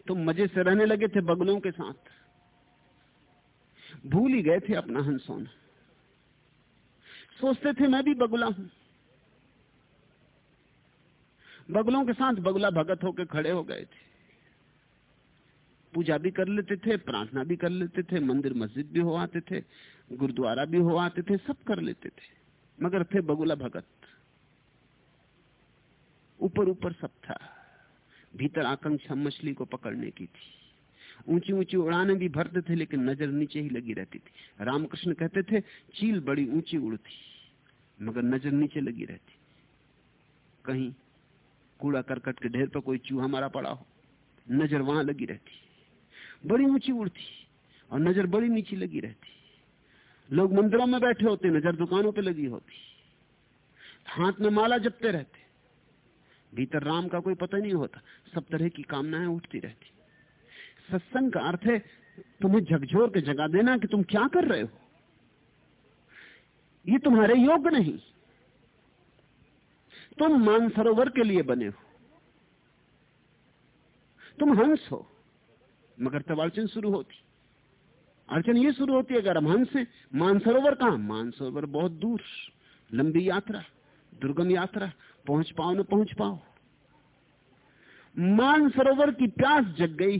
Speaker 3: तुम मज़े से रहने लगे थे बगलों के साथ। भूल ही गए थे अपना हंस होना। सोचते थे, मैं भी बगुला हूँ। बगलों के साथ बगुला भगत होकर खड़े हो गए थे। पूजा भी कर लेते थे, प्रार्थना भी कर लेते थे, मंदिर मस्जिद भी हो आते थे, गुरुद्वारा भी हो आते थे, सब कर लेते थे। मगर थे बगुला भगत। ऊपर ऊपर सब था। भीतर आकांक्षा मछली को पकड़ने की थी। ऊँची ऊँची उड़ाने भी भरते थे, लेकिन नज़र नीचे ही लगी रहती थी। रामकृष्ण कहते थे, चील बड़ी ऊँची उड़ती। मगर नज़र नीचे लगी रहती। कहीं कूड़ा करकट के ढेर पर कोई चूहा मारा पड़ा हो, नज़र वहाँ लगी रहती। बड़ी ऊँची उड़ती और नज़र बड़ी नीचे लगी रहती। लोग मंदिरों में बैठे होते, नज़र दुकानों पर लगी होती। हाथ में माला जपते रहते। भीतर राम का कोई पता नहीं होता, सब तरह की कामनाएँ उठती रहती। सत्संग का अर्थ है, तुम्हें झकझोर के जगा देना कि तुम क्या कर रहे हो। ये तुम्हारे योग्य नहीं। तुम मानसरोवर के लिए बने हो। तुम हंस हो। मगर तब अड़चन शुरू होती। अड़चन ये शुरू होती है, अगर हम हंस हैं मानसरोवर कहा? मानसरोवर बहुत दूर। लंबी यात्रा, दुर्गम यात्रा, पहुँच पाओ न पहुँच पाओ। मानसरोवर की प्यास जग गई।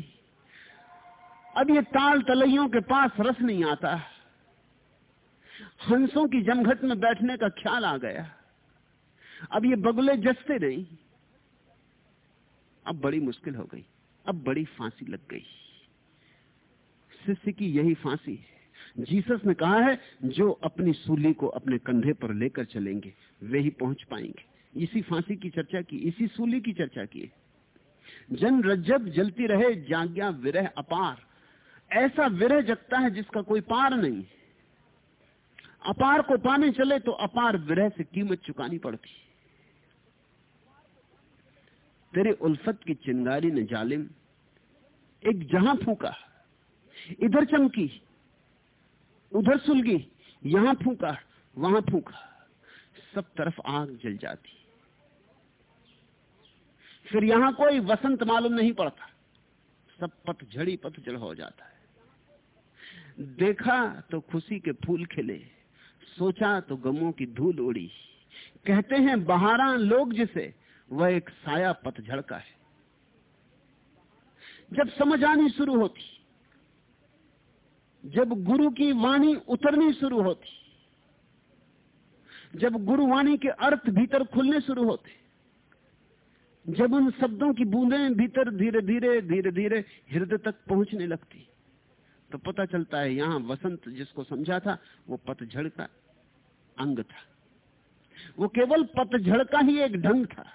Speaker 3: अब ये ताल तलैयों के पास रस नहीं आता। हंसों की जमघट में बैठने का ख्याल आ गया। अब ये बगुले जसते नहीं। अब बड़ी मुश्किल हो गई। अब बड़ी फांसी लग गई। शिष्य की यही फांसी। है जीसस ने कहा है, जो अपनी सूली को अपने कंधे पर लेकर चलेंगे, वे ही पहुँच पाएँगे। इसी फांसी की चर्चा की, इसी सूली की चर्चा की। जन रज्जब जलती रहे जाग्ञा विरह अपार। ऐसा विरह जगता है जिसका कोई पार नहीं। अपार को पाने चले तो अपार विरह से कीमत चुकानी पड़ती। तेरे उल्फत की चिंगारी ने जालिम, एक जहाँ फूका, इधर चमकी, उधर सुलगी, यहाँ फूका, वहाँ फूका, सब तरफ़ आग जल जाती। फिर यहाँ कोई वसंत मालूम नहीं पड़ता, सब पतझड़ी पतझड़ हो जाता है। देखा तो खुशी के फूल खिले सोचा तो गमों की धूल उड़ी। कहते हैं बहारा लोग जिसे, वह एक साया पतझड़ का है। जब समझ आनी शुरू होती, जब गुरु की वाणी उतरनी शुरू होती, जब गुरुवाणी के अर्थ भीतर खुलने शुरू होते, जब उन शब्दों की बूंदें भीतर धीरे धीरे धीरे धीरे हृदय तक पहुँचने लगती तो पता चलता है यहाँ वसंत जिसको समझा था, वो पतझड़ का अंग था। वो केवल पतझड़ का ही एक ढंग था।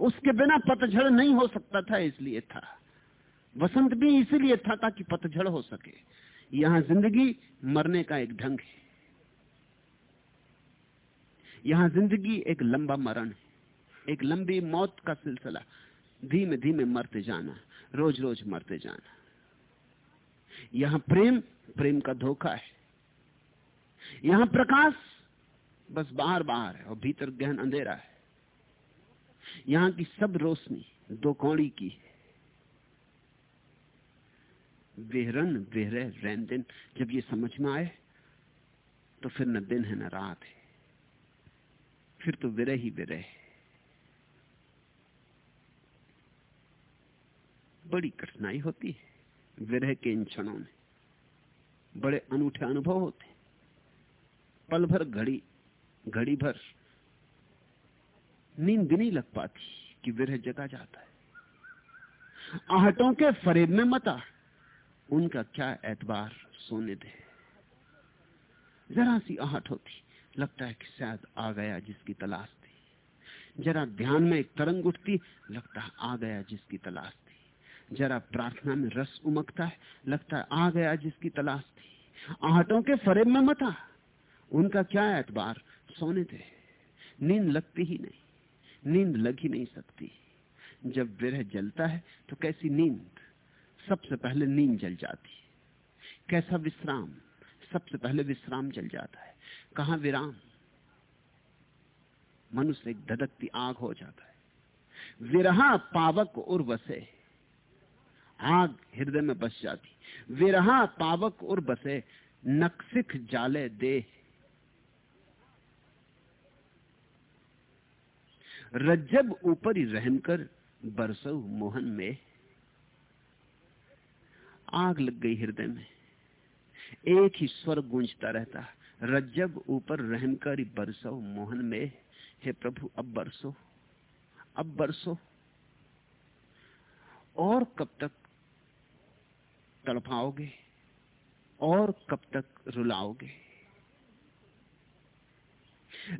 Speaker 3: उसके बिना पतझड़ नहीं हो सकता था, इसलिए था। वसंत भी इसलिए था ताकि पतझड़ हो सके। यहाँ ज़िंदगी मरने का एक ढंग है। यहाँ ज़िंदगी एक लंबा मरण है। एक लंबी मौत का सिलसिला। धीमे धीमे मरते जाना रोज रोज मरते जाना। यहाँ प्रेम प्रेम का धोखा है। यहाँ प्रकाश बस बाहर बाहर है और भीतर गहन अंधेरा है। यहाँ की सब रोशनी दो कौड़ी की है। बेहरे रैन दिन जब ये समझ में आए तो फिर न दिन है, न रात है। फिर तो विरह ही विरह है। बड़ी कठिनाई होती है। विरह के इन क्षणों में बड़े अनूठे अनुभव होते पल भर घड़ी घड़ी भर नींद भी नहीं लग पाती कि विरह जगा जाता है। आहटों के फरेब में मता उनका क्या एतबार सोने दे। जरा सी आहट होती, लगता है कि शायद आ गया जिसकी तलाश थी। जरा ध्यान में एक तरंग उठती, लगता है आ गया जिसकी तलाश थी। जरा प्रार्थना में रस उमकता है, लगता है, आ गया जिसकी तलाश थी। आहटों के फरेब में मता। उनका क्या एतबार? सोने थे नींद लगती ही नहीं। नींद लग ही नहीं सकती। जब विरह जलता है तो कैसी नींद? सबसे पहले नींद जल जाती है। कैसा विश्राम? सबसे पहले विश्राम जल जाता है। कहा विराम? मनुष्य एक धधकती आग हो जाता है। विरहा पावक उर्वसे। बसे आग हृदय में बस जाती। विरहा, पावक और बसे नक्सिक जाले दे। रज्जब ऊपर ही रहनकर बरसऊ मोहन में। आग लग गई हृदय में। एक ही स्वर गूंजता रहता। रज्जब ऊपर रहनकर ही बरसो मोहन में। हे प्रभु, अब बरसो अब बरसो। और कब तक तड़पाओगे? और कब तक रुलाओगे?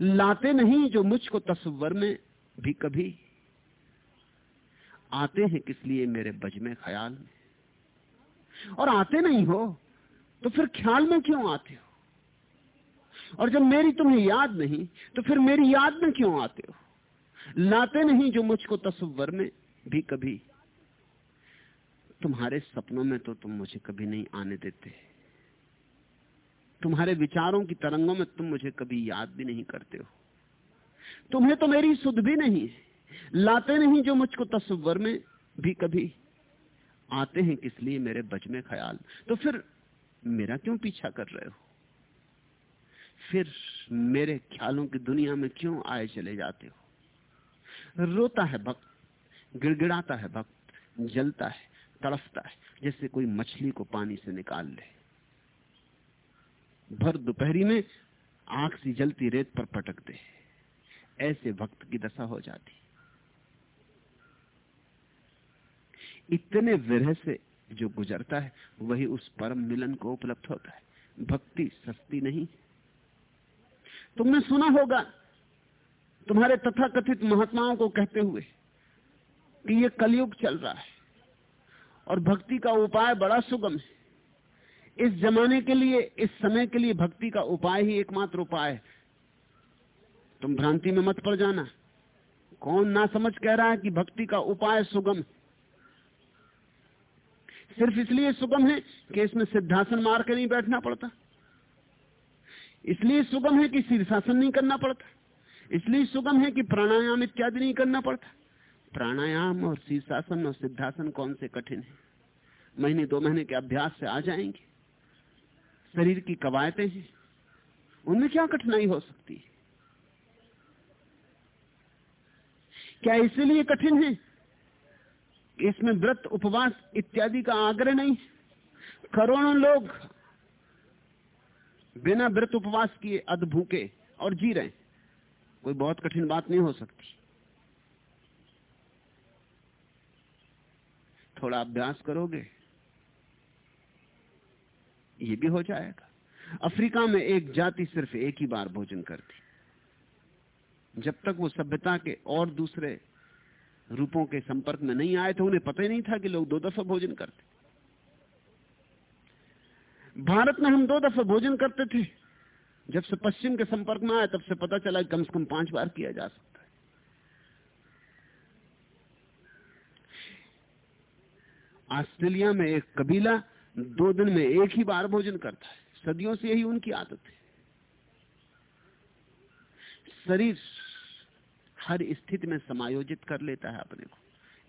Speaker 3: लाते नहीं जो मुझको तस्वर में भी कभी। आते हैं किस लिए मेरे बज में ख्याल में? और आते नहीं हो तो फिर ख्याल में क्यों आते हो? और जब मेरी तुम्हें याद नहीं तो फिर मेरी याद में क्यों आते हो? लाते नहीं जो मुझको तस्वर में भी कभी। तुम्हारे सपनों में तो तुम मुझे कभी नहीं आने देते। तुम्हारे विचारों की तरंगों में तुम मुझे कभी याद भी नहीं करते हो। तुम्हें तो मेरी सुध भी नहीं लाते नहीं जो मुझको तस्वर में भी कभी। आते हैं किस लिए मेरे बच में ख्याल? तो फिर मेरा क्यों पीछा कर रहे हो? फिर मेरे ख्यालों की दुनिया में क्यों आए चले जाते हो? रोता है भक्त गिड़गिड़ाता है भक्त जलता है। तड़फता है, जैसे कोई मछली को पानी से निकाल ले। भर दोपहरी में आँख सी जलती, रेत पर पटक दे ऐसे भक्त की दशा हो जाती। इतने विरह से जो गुजरता है, वही उस परम मिलन को उपलब्ध होता है। भक्ति सस्ती नहीं। तुमने सुना होगा, तुम्हारे तथाकथित महात्माओं को कहते हुए कि ये कलयुग चल रहा है। और भक्ति का उपाय बड़ा सुगम है। इस जमाने के लिए, इस समय के लिए भक्ति का उपाय ही एकमात्र उपाय है। तुम भ्रांति में मत पड़ जाना। कौन ना समझ कह रहा है कि भक्ति का उपाय सुगम सिर्फ़ इसलिए सुगम है कि इसमें सिद्धासन मार के नहीं बैठना पड़ता। इसलिए सुगम है कि शीर्षासन नहीं करना पड़ता। इसलिए सुगम है कि प्राणायाम इत्यादि नहीं करना पड़ता। प्राणायाम और शीर्षासन और सिद्धासन कौन से कठिन है? महीने दो महीने के अभ्यास से आ जाएँगे। शरीर की कवायतें हैं। उनमें क्या कठिनाई हो सकती है? क्या इसलिए कठिन है? इसमें व्रत, उपवास इत्यादि का आग्रह नहीं करोड़ों लोग बिना व्रत, उपवास किए अध भूखे और जी रहे कोई बहुत कठिन बात नहीं हो सकती। थोड़ा अभ्यास करोगे, ये भी हो जाएगा। अफ्रीका में एक जाति सिर्फ़ एक ही बार भोजन करती। जब तक वो सभ्यता के और दूसरे रूपों के संपर्क में नहीं आए थे उन्हें पता ही नहीं था कि लोग दो दफ़ा भोजन करते। भारत में हम दो दफ़ा भोजन करते थे। जब से पश्चिम के संपर्क में आए, तब से पता चला कम से कम पाँच बार किया जा सकता है ऑस्ट्रेलिया में एक कबीला दो दिन में एक ही बार भोजन करता है। सदियों से यही उनकी आदत है। शरीर हर स्थिति में समायोजित कर लेता है अपने को।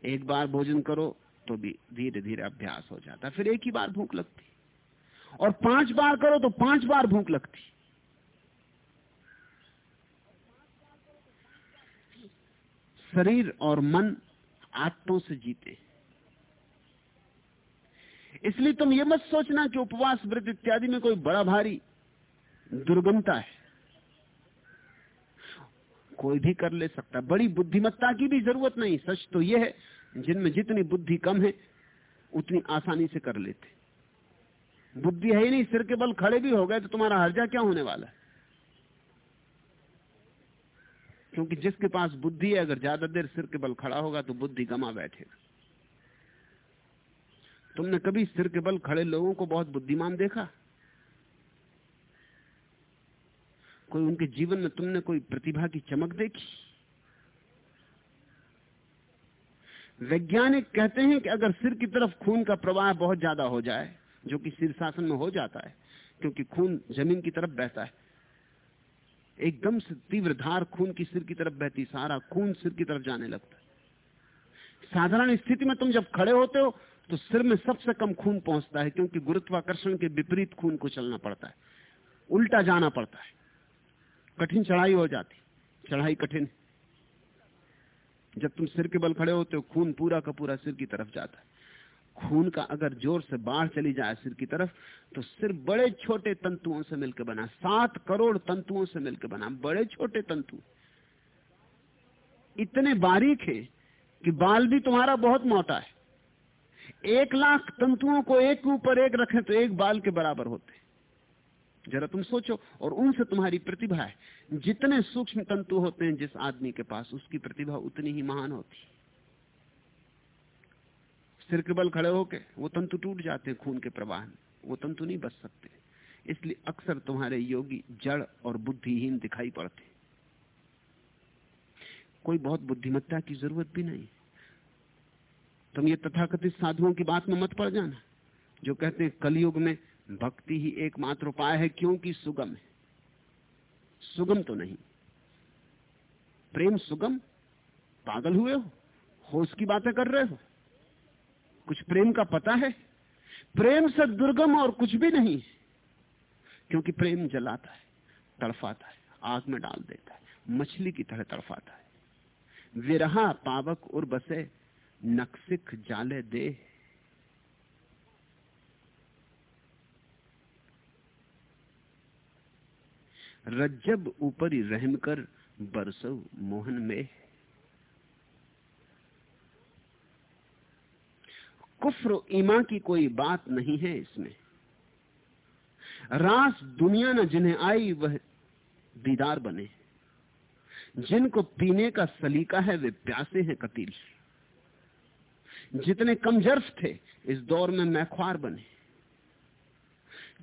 Speaker 3: एक बार भोजन करो तो भी धीरे धीरे अभ्यास हो जाता फिर एक ही बार भूख लगती और पाँच बार करो तो पाँच बार भूख लगती शरीर और मन आत्मों से जीते इसलिए तुम ये मत सोचना कि उपवास, व्रत इत्यादि में कोई बड़ा भारी दुर्गमता है। कोई भी कर ले सकता बड़ी बुद्धिमत्ता की भी ज़रूरत नहीं। सच तो यह है, जिनमें जितनी बुद्धि कम है, उतनी आसानी से कर लेते। बुद्धि है ही नहीं, सिर के बल खड़े भी हो गए तो तुम्हारा हर्जा क्या होने वाला है? क्योंकि जिसके पास बुद्धि है, अगर ज़्यादा देर सिर के बल खड़ा होगा तो बुद्धि गमा बैठेगा। तुमने कभी सिर के बल खड़े लोगों को बहुत बुद्धिमान देखा? कोई उनके जीवन में तुमने कोई प्रतिभा की चमक देखी? वैज्ञानिक कहते हैं कि अगर सिर की तरफ़ खून का प्रवाह बहुत ज़्यादा हो जाए, जो कि शीर्षासन में हो जाता है, क्योंकि खून ज़मीन की तरफ़ बहता है, एकदम से तीव्र धार खून की सिर की तरफ़ बहती, सारा खून सिर की तरफ़ जाने लगता है। साधारण स्थिति में तुम जब खड़े होते हो तो सिर में सबसे कम खून पहुँचता है, क्योंकि गुरुत्वाकर्षण के विपरीत खून को चलना पड़ता है। उल्टा जाना पड़ता है। कठिन चढ़ाई हो जाती। चढ़ाई कठिन जब तुम सिर के बल खड़े होते हो, खून पूरा का पूरा सिर की तरफ़ जाता है। खून का अगर ज़ोर से बाढ़ चली जाए सिर की तरफ़ तो सिर बड़े छोटे तंतुओं से मिलकर बना। सात करोड़ तंतुओं से मिलकर बना। बड़े छोटे तंतु। इतने बारीक है कि बाल भी तुम्हारा बहुत मोटा है। एक लाख तंतुओं को एक ऊपर एक रखें तो एक बाल के बराबर होते जरा तुम सोचो, और उनसे तुम्हारी प्रतिभा है। जितने सूक्ष्म तंतु होते हैं जिस आदमी के पास, उसकी प्रतिभा उतनी ही महान होती सिर के बल खड़े होके, वो तंतु टूट जाते हैं खून के प्रवाह में। वो तंतु नहीं बच सकते। इसलिए अक्सर तुम्हारे योगी जड़ और बुद्धिहीन दिखाई पड़ते कोई बहुत बुद्धिमत्ता की ज़रूरत भी नहीं। तुम ये तथाकथित साधुओं की बात में मत पड़ जाना। जो कहते हैं, कलयुग में भक्ति ही एकमात्र उपाय है, क्योंकि सुगम है। सुगम तो नहीं। प्रेम सुगम? पागल हुए हो? होश की बातें कर रहे हो? कुछ प्रेम का पता है? प्रेम से दुर्गम और कुछ भी नहीं क्योंकि प्रेम जलाता है, तड़फाता है, आग में डाल देता है, मछली की तरह तड़फाता है। विरहा पावक और बसे नक्सिक जाले दे। रज्जब ऊपरी रहम कर बरसो मोहन में। कुफ्र ईमा की कोई बात नहीं है इसमें। रास दुनिया न जिन्हें आई, वह दीदार बने। जिनको पीने का सलीका है, वे प्यासे हैं कतील। जितने कमजर्फ थे, इस दौर में मैख्वार बने।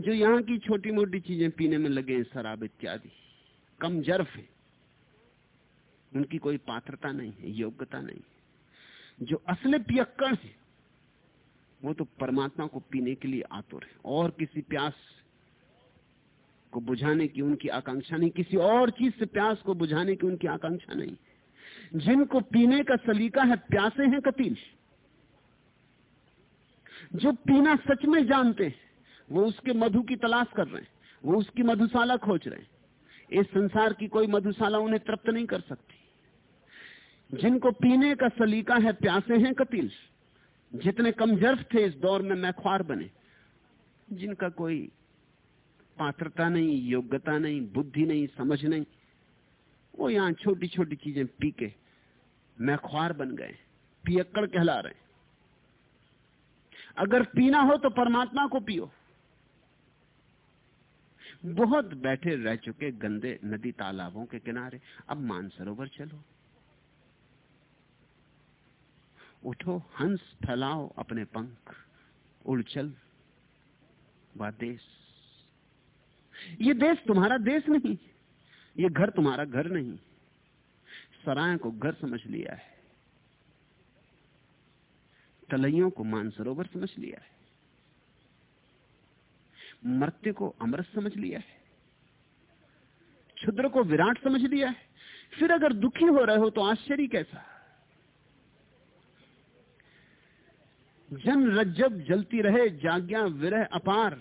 Speaker 3: जो यहाँ की छोटी मोटी चीज़ें पीने में लगे शराब इत्यादि कमजर्फ है उनकी कोई पात्रता नहीं है, योग्यता नहीं है। जो असले पियक्कड़ है, वो तो परमात्मा को पीने के लिए आतुर है। और किसी प्यास को बुझाने की उनकी आकांक्षा नहीं, किसी और चीज़ से प्यास को बुझाने की उनकी आकांक्षा नहीं। जिनको पीने का सलीका है, प्यासे हैं कतील जो पीना सच में जानते हैं, वो उसके मधु की तलाश कर रहे हैं, वो उसकी मधुशाला खोज रहे हैं। इस संसार की कोई मधुशाला उन्हें तृप्त नहीं कर सकती। जिनको पीने का सलीका है, प्यासे हैं कतील जितने कमजर्फ थे इस दौर में मैख्वार बने। जिनका कोई पात्रता नहीं, योग्यता नहीं, बुद्धि नहीं, समझ नहीं, वो यहाँ छोटी छोटी चीज़ें पी के मैख्वार बन गए, पियक्कड़ कहला रहे अगर पीना हो तो परमात्मा को पियो। बहुत बैठे रह चुके गंदे नदी तालाबों के किनारे। अब मानसरोवर चलो। उठो, हंस, फैलाओ अपने पंख। उड़ चल देश। ये देश तुम्हारा देश नहीं, ये घर तुम्हारा घर नहीं। सराय को घर समझ लिया है। तलइयों को मानसरोवर समझ लिया है। मृत्यु को अमृत समझ लिया है। क्षुद्र को विराट समझ लिया है। फिर अगर दुखी हो रहे हो तो आश्चर्य कैसा? जन रज्जब जलती रहे, जाग्ञा विरह अपार।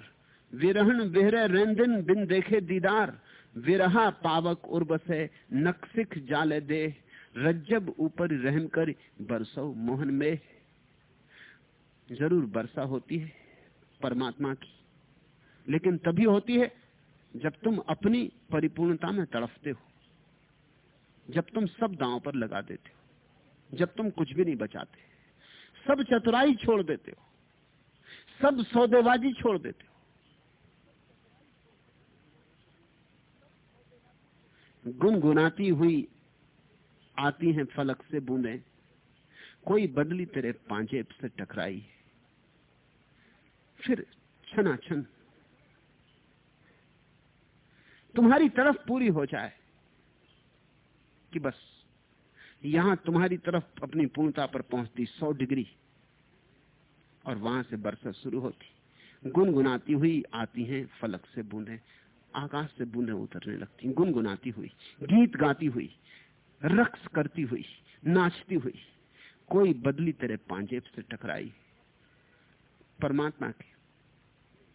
Speaker 3: विरहन विहर रेंदिन बिन देखे दीदार। विरहा पावक उर्बसे नक्सिक जाले दे। रज्जब ऊपर रहम कर बरसो मोहन में। ज़रूर वर्षा होती है परमात्मा की। लेकिन तभी होती है जब तुम अपनी परिपूर्णता में तड़फते हो, जब तुम सब दांव पर लगा देते हो, जब तुम कुछ भी नहीं बचाते, सब चतुराई छोड़ देते हो, सब सौदेबाजी छोड़ देते हो। गुनगुनाती हुई आती हैं फलक से बूंदे, कोई बदली तेरे पांजेब से टकराई फिर छना छन तुम्हारी तरफ़ पूरी हो जाए कि बस यहाँ तुम्हारी तरफ़ अपनी पूर्णता पर पहुँचती सौ डिग्री और वहाँ से बरसा शुरू होती। गुनगुनाती हुई आती हैं, फलक से बूंदे, आकाश से बूंदे उतरने लगती। गुनगुनाती हुई, गीत गाती हुई, रक्स करती हुई, नाचती हुई, कोई बदली तेरे पांजेब से टकराई। परमात्मा के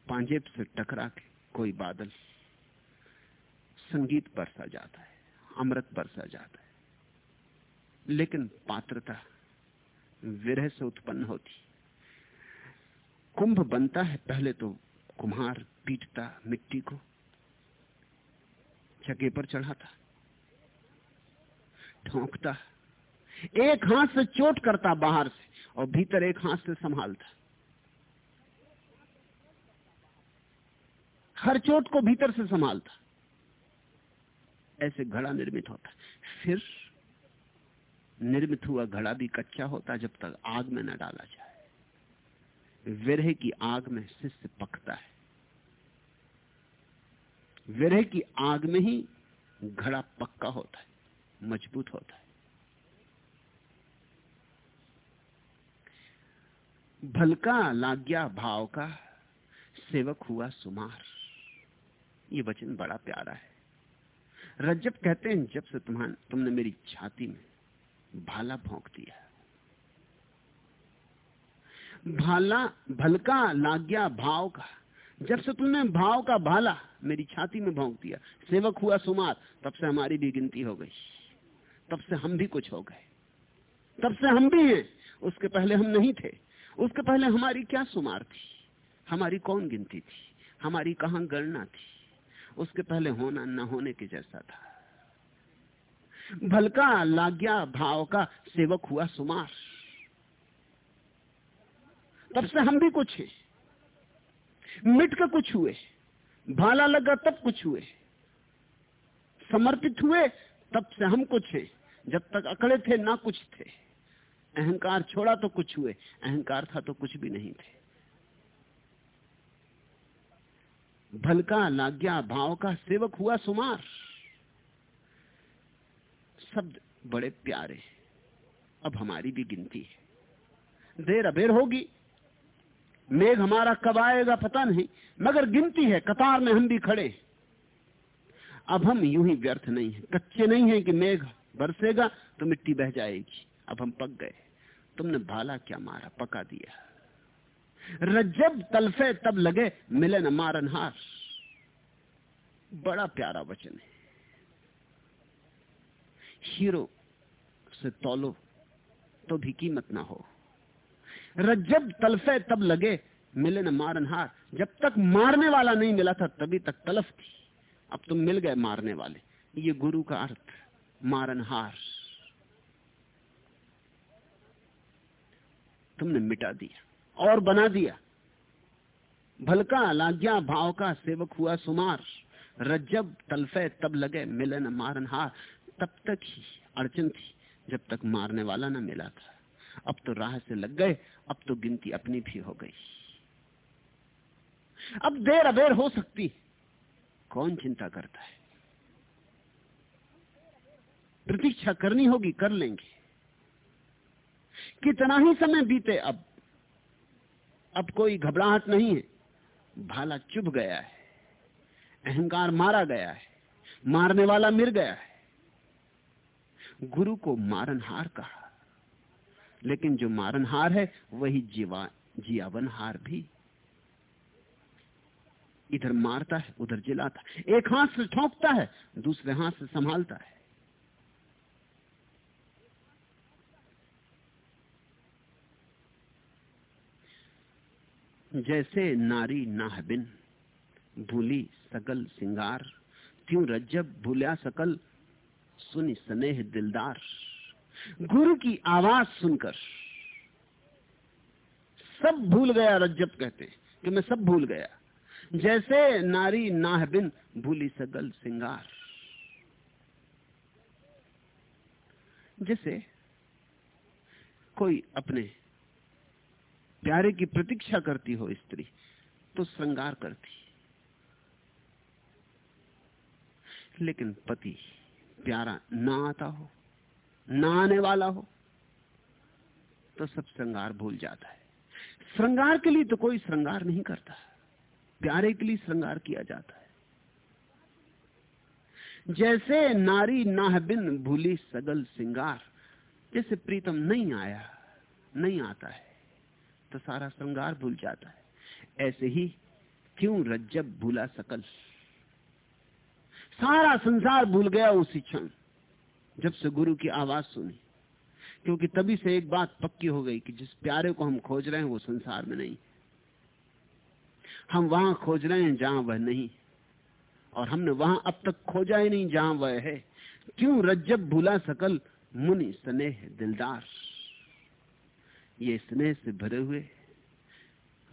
Speaker 3: पांजेब से टकरा के कोई बादल संगीत बरसा जाता है, अमृत बरसा जाता है। लेकिन पात्रता विरह से उत्पन्न होती। कुंभ बनता है पहले तो कुम्हार पीटता मिट्टी को चके पर चढ़ाता, ठोंकता, एक हाथ से चोट करता बाहर से और भीतर एक हाथ से संभालता। हर चोट को भीतर से संभालता ऐसे घड़ा निर्मित होता। फिर निर्मित हुआ घड़ा भी कच्चा होता जब तक आग में न डाला जाए। विरह की आग में शिष्य पकता है। विरह की आग में ही घड़ा पक्का होता है, मज़बूत होता है। भलका लाग्या भाव का सेवक हुआ सुमार। ये वचन बड़ा प्यारा है। रज्जब कहते हैं, जब से तुम्हारे तुमने मेरी छाती में भाला भोंक दिया। भाला भलका लाग्या भाव का। जब से तुमने भाव का भाला मेरी छाती में भोंक दिया, सेवक हुआ सुमार, तब से हमारी भी गिनती हो गई। तब से हम भी कुछ हो गए। तब से हम भी हैं। उसके पहले हम नहीं थे। उसके पहले हमारी क्या सुमार थी? हमारी कौन गिनती थी? हमारी कहाँ गणना थी? उसके पहले होना न होने के जैसा था। भलका लाग्या भाव का सेवक हुआ सुमार। तब से हम भी कुछ हैं। मिट के कुछ हुए। भाला लगा तब कुछ हुए। समर्पित हुए तब से हम कुछ हैं। जब तक अकड़े थे ना कुछ थे। अहंकार छोड़ा तो कुछ हुए। अहंकार था तो कुछ भी नहीं थे। भलका लाग्या भाव का सेवक हुआ सुमार। शब्द बड़े प्यारे अब हमारी भी गिनती है। देर अबेर होगी। मेघ हमारा कब आएगा पता नहीं, मगर गिनती है, कतार में हम भी खड़े अब हम यूँ ही व्यर्थ नहीं है। कच्चे नहीं है कि मेघ बरसेगा तो मिट्टी बह जाएगी। अब हम पक गए। तुमने भाला क्या मारा, पका दिया। रज्जब तलफे तब लगे मिले न मारनहार बड़ा प्यारा वचन है। हीरो से तोलो तो भी कीमत ना हो। रज्जब तलफे तब लगे मिले न मारनहार जब तक मारने वाला नहीं मिला था, तभी तक तलफ थी। अब तुम मिल गए मारने वाले। ये गुरु का अर्थ मारनहार तुमने मिटा दिया। और बना दिया। भलका लाग्या भाव का सेवक हुआ सुमार। रज्जब तलफे तब लगे मिले न मारनहार तब तक ही अड़चन थी, जब तक मारने वाला न मिला था। अब तो राह से लग गए, अब तो गिनती अपनी भी हो गई। अब देर अबेर हो सकती। कौन चिंता करता है? प्रतीक्षा करनी होगी, कर लेंगे। कितना ही समय बीते अब अब कोई घबराहट नहीं है। भाला चुभ गया है, अहंकार मारा गया है, मारने वाला मिर गया है। गुरु को मारनहार कहा, लेकिन जो मारनहार है, वही जीवा जियावनहार भी। इधर मारता है, उधर जिलाता एक हाथ से ठोंकता है, दूसरे हाथ से संभालता है। जैसे नारी नाहबिन भूली सकल सिंगार, त्यों रज्जब भूलिया सकल सुनी स्नेह दिलदार। गुरु की आवाज़ सुनकर सब भूल गया रज्जब कहते, कि मैं सब भूल गया। जैसे नारी नाहबिन भूली सगल सिंगार। जैसे कोई अपने प्यारे की प्रतीक्षा करती हो स्त्री तो श्रृंगार करती लेकिन पति प्यारा ना आता हो, ना आने वाला हो तो सब श्रृंगार भूल जाता है। श्रृंगार के लिए तो कोई श्रृंगार नहीं करता, प्यारे के लिए श्रृंगार किया जाता है। जैसे नारी नाहबिन भूली सगल सिंगार, जैसे प्रीतम नहीं आया, नहीं आता है। तो सारा श्रृंगार भूल जाता है। ऐसे ही क्यों रज्जब भूला सकल? सारा संसार भूल गया उसी क्षण, जब से गुरु की आवाज़ सुनी। क्योंकि तभी से एक बात पक्की हो गई कि जिस प्यारे को हम खोज रहे हैं, वो संसार में नहीं। हम वहाँ खोज रहे हैं जहाँ वह नहीं। और हमने वहाँ अब तक खोजा ही नहीं जहाँ वह है। क्यों रज्जब भूला सकल? मुनि स्नेह दिलदार। ये स्नेह से भरे हुए,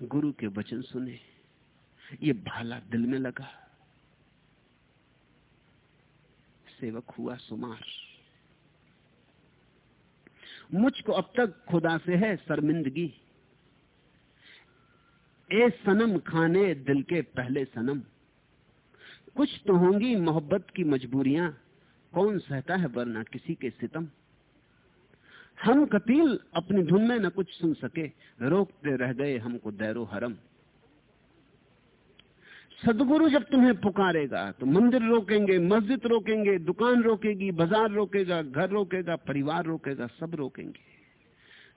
Speaker 3: गुरु के वचन सुने, ये भाला दिल में लगा। सेवक हुआ सुमार। मुझको अब तक खुदा से है शर्मिंदगी। ए सनम खाने दिल के पहले सनम। कुछ तो होंगी मोहब्बत की मजबूरियाँ, कौन सहता है वरना किसी के सितम। हम कतील अपनी धुन में न कुछ सुन सके। रोकते रह गए हमको दैरो हरम। सदगुरु जब तुम्हें पुकारेगा तो मंदिर रोकेंगे, मस्जिद रोकेंगे, दुकान रोकेगी, बाज़ार रोकेगा, घर रोकेगा, परिवार रोकेगा, सब रोकेंगे।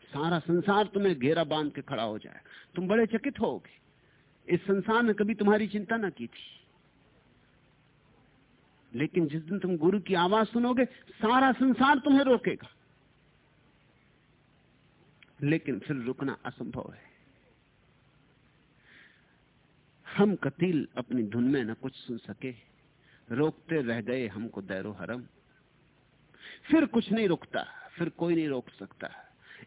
Speaker 3: सारा संसार तुम्हें घेरा बाँध के खड़ा हो जाए। तुम बड़े चकित होगे। इस संसार ने कभी तुम्हारी चिंता ना की थी। लेकिन जिस दिन तुम गुरु की आवाज़ सुनोगे, सारा संसार तुम्हें रोकेगा। लेकिन फिर रुकना असंभव है। हम कतील अपनी धुन में न कुछ सुन सके, रोकते रह गए हमको दैरो हरम। फिर कुछ नहीं रुकता, फिर कोई नहीं रोक सकता।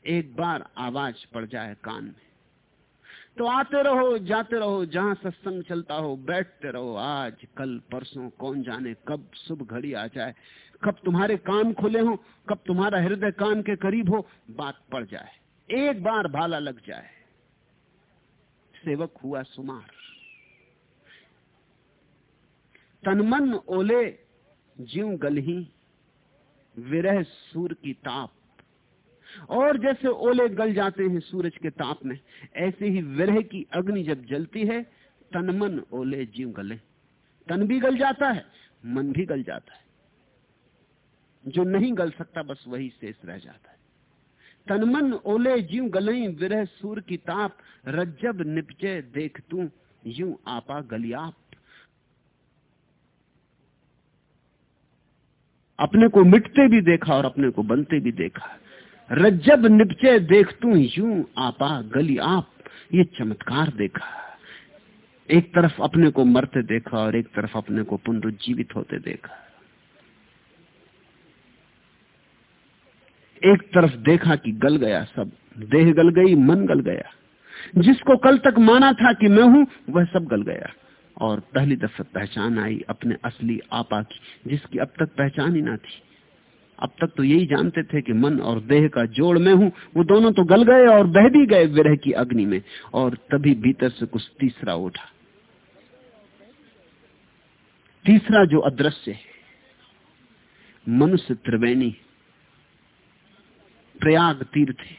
Speaker 3: एक बार आवाज़ पड़ जाए कान में। तो आते रहो, जाते रहो, जहाँ सत्संग चलता हो, बैठते रहो। आज, कल, परसों, कौन जाने कब, शुभ घड़ी आ जाए। कब तुम्हारे कान खुले हो, कब तुम्हारा हृदय कान के करीब हो, बात पड़ जाए। एक बार भाला लग जाए, सेवक हुआ सुमार। तनमन ओले, जीव गलही, विरह सूर की ताप। और जैसे ओले गल जाते हैं सूरज के ताप में, ऐसे ही विरह की अग्नि जब जलती है, तनमन ओले जीव गले। तन भी गल जाता है, मन भी गल जाता है। जो नहीं गल सकता, बस वही शेष रह जाता है। तनमन ओले जीव गलई विरह सूर की ताप, रज्जब निपचे देख तू, यू आपा गलियाप। अपने को मिटते भी देखा और अपने को बनते भी देखा। रज्जब निपचे देख तू, यूँ आपा गली आप ये चमत्कार देखा। एक तरफ़ अपने को मरते देखा और एक तरफ़ अपने को पुनरुज्जीवित होते देखा। एक तरफ़ देखा कि गल गया सब, देह गल गई, मन गल गया। जिसको कल तक माना था कि मैं हूँ, वह सब गल गया। और पहली दफ़ा पहचान आई अपने असली आपा की, जिसकी अब तक पहचान ही ना थी। अब तक तो यही जानते थे कि मन और देह का जोड़ में हूँ। वो दोनों तो गल गए और बह भी गए विरह की अग्नि में, और तभी भीतर से कुछ तीसरा उठा। तीसरा जो अदृश्य है, मनुष्य त्रिवेणी प्रयाग तीर्थ है,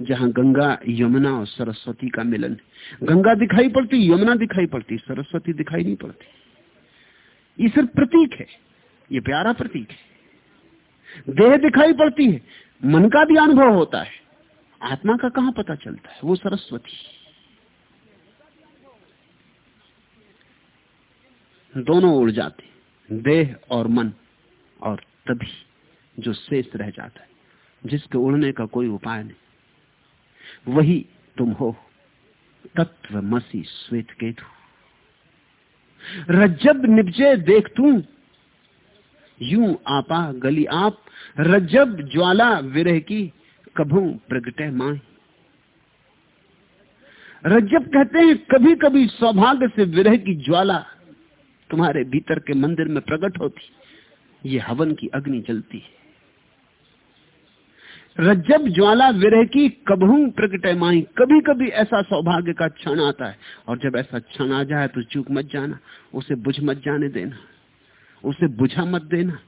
Speaker 3: जहाँ गंगा, यमुना और सरस्वती का मिलन गंगा दिखाई पड़ती, यमुना दिखाई पड़ती, सरस्वती दिखाई नहीं पड़ती। ये सिर्फ़ प्रतीक है, ये प्यारा प्रतीक है। देह दिखाई पड़ती है, मन का भी अनुभव होता है। आत्मा का कहाँ पता चलता है? वो सरस्वती। दोनों उड़ जाते देह और मन, और तभी जो शेष रह जाता है। जिसके उड़ने का कोई उपाय नहीं। वही तुम हो तत्व मसी श्वेत केतु। रज्जब निपजे देख तू, यूँ आपा गली आप, रज्जब ज्वाला विरह की, कभू प्रगटे माए रज्जब कहते हैं कभी कभी सौभाग्य से विरह की ज्वाला तुम्हारे भीतर के मंदिर में प्रकट होती, ये हवन की अग्नि जलती है। रज्जब ज्वाला विरह की कबहू प्रकटे माई। कभी कभी ऐसा सौभाग्य का क्षण आता है। और जब ऐसा क्षण आ जाए तो चूक मत जाना। उसे बुझ मत जाने देना। उसे बुझा मत देना।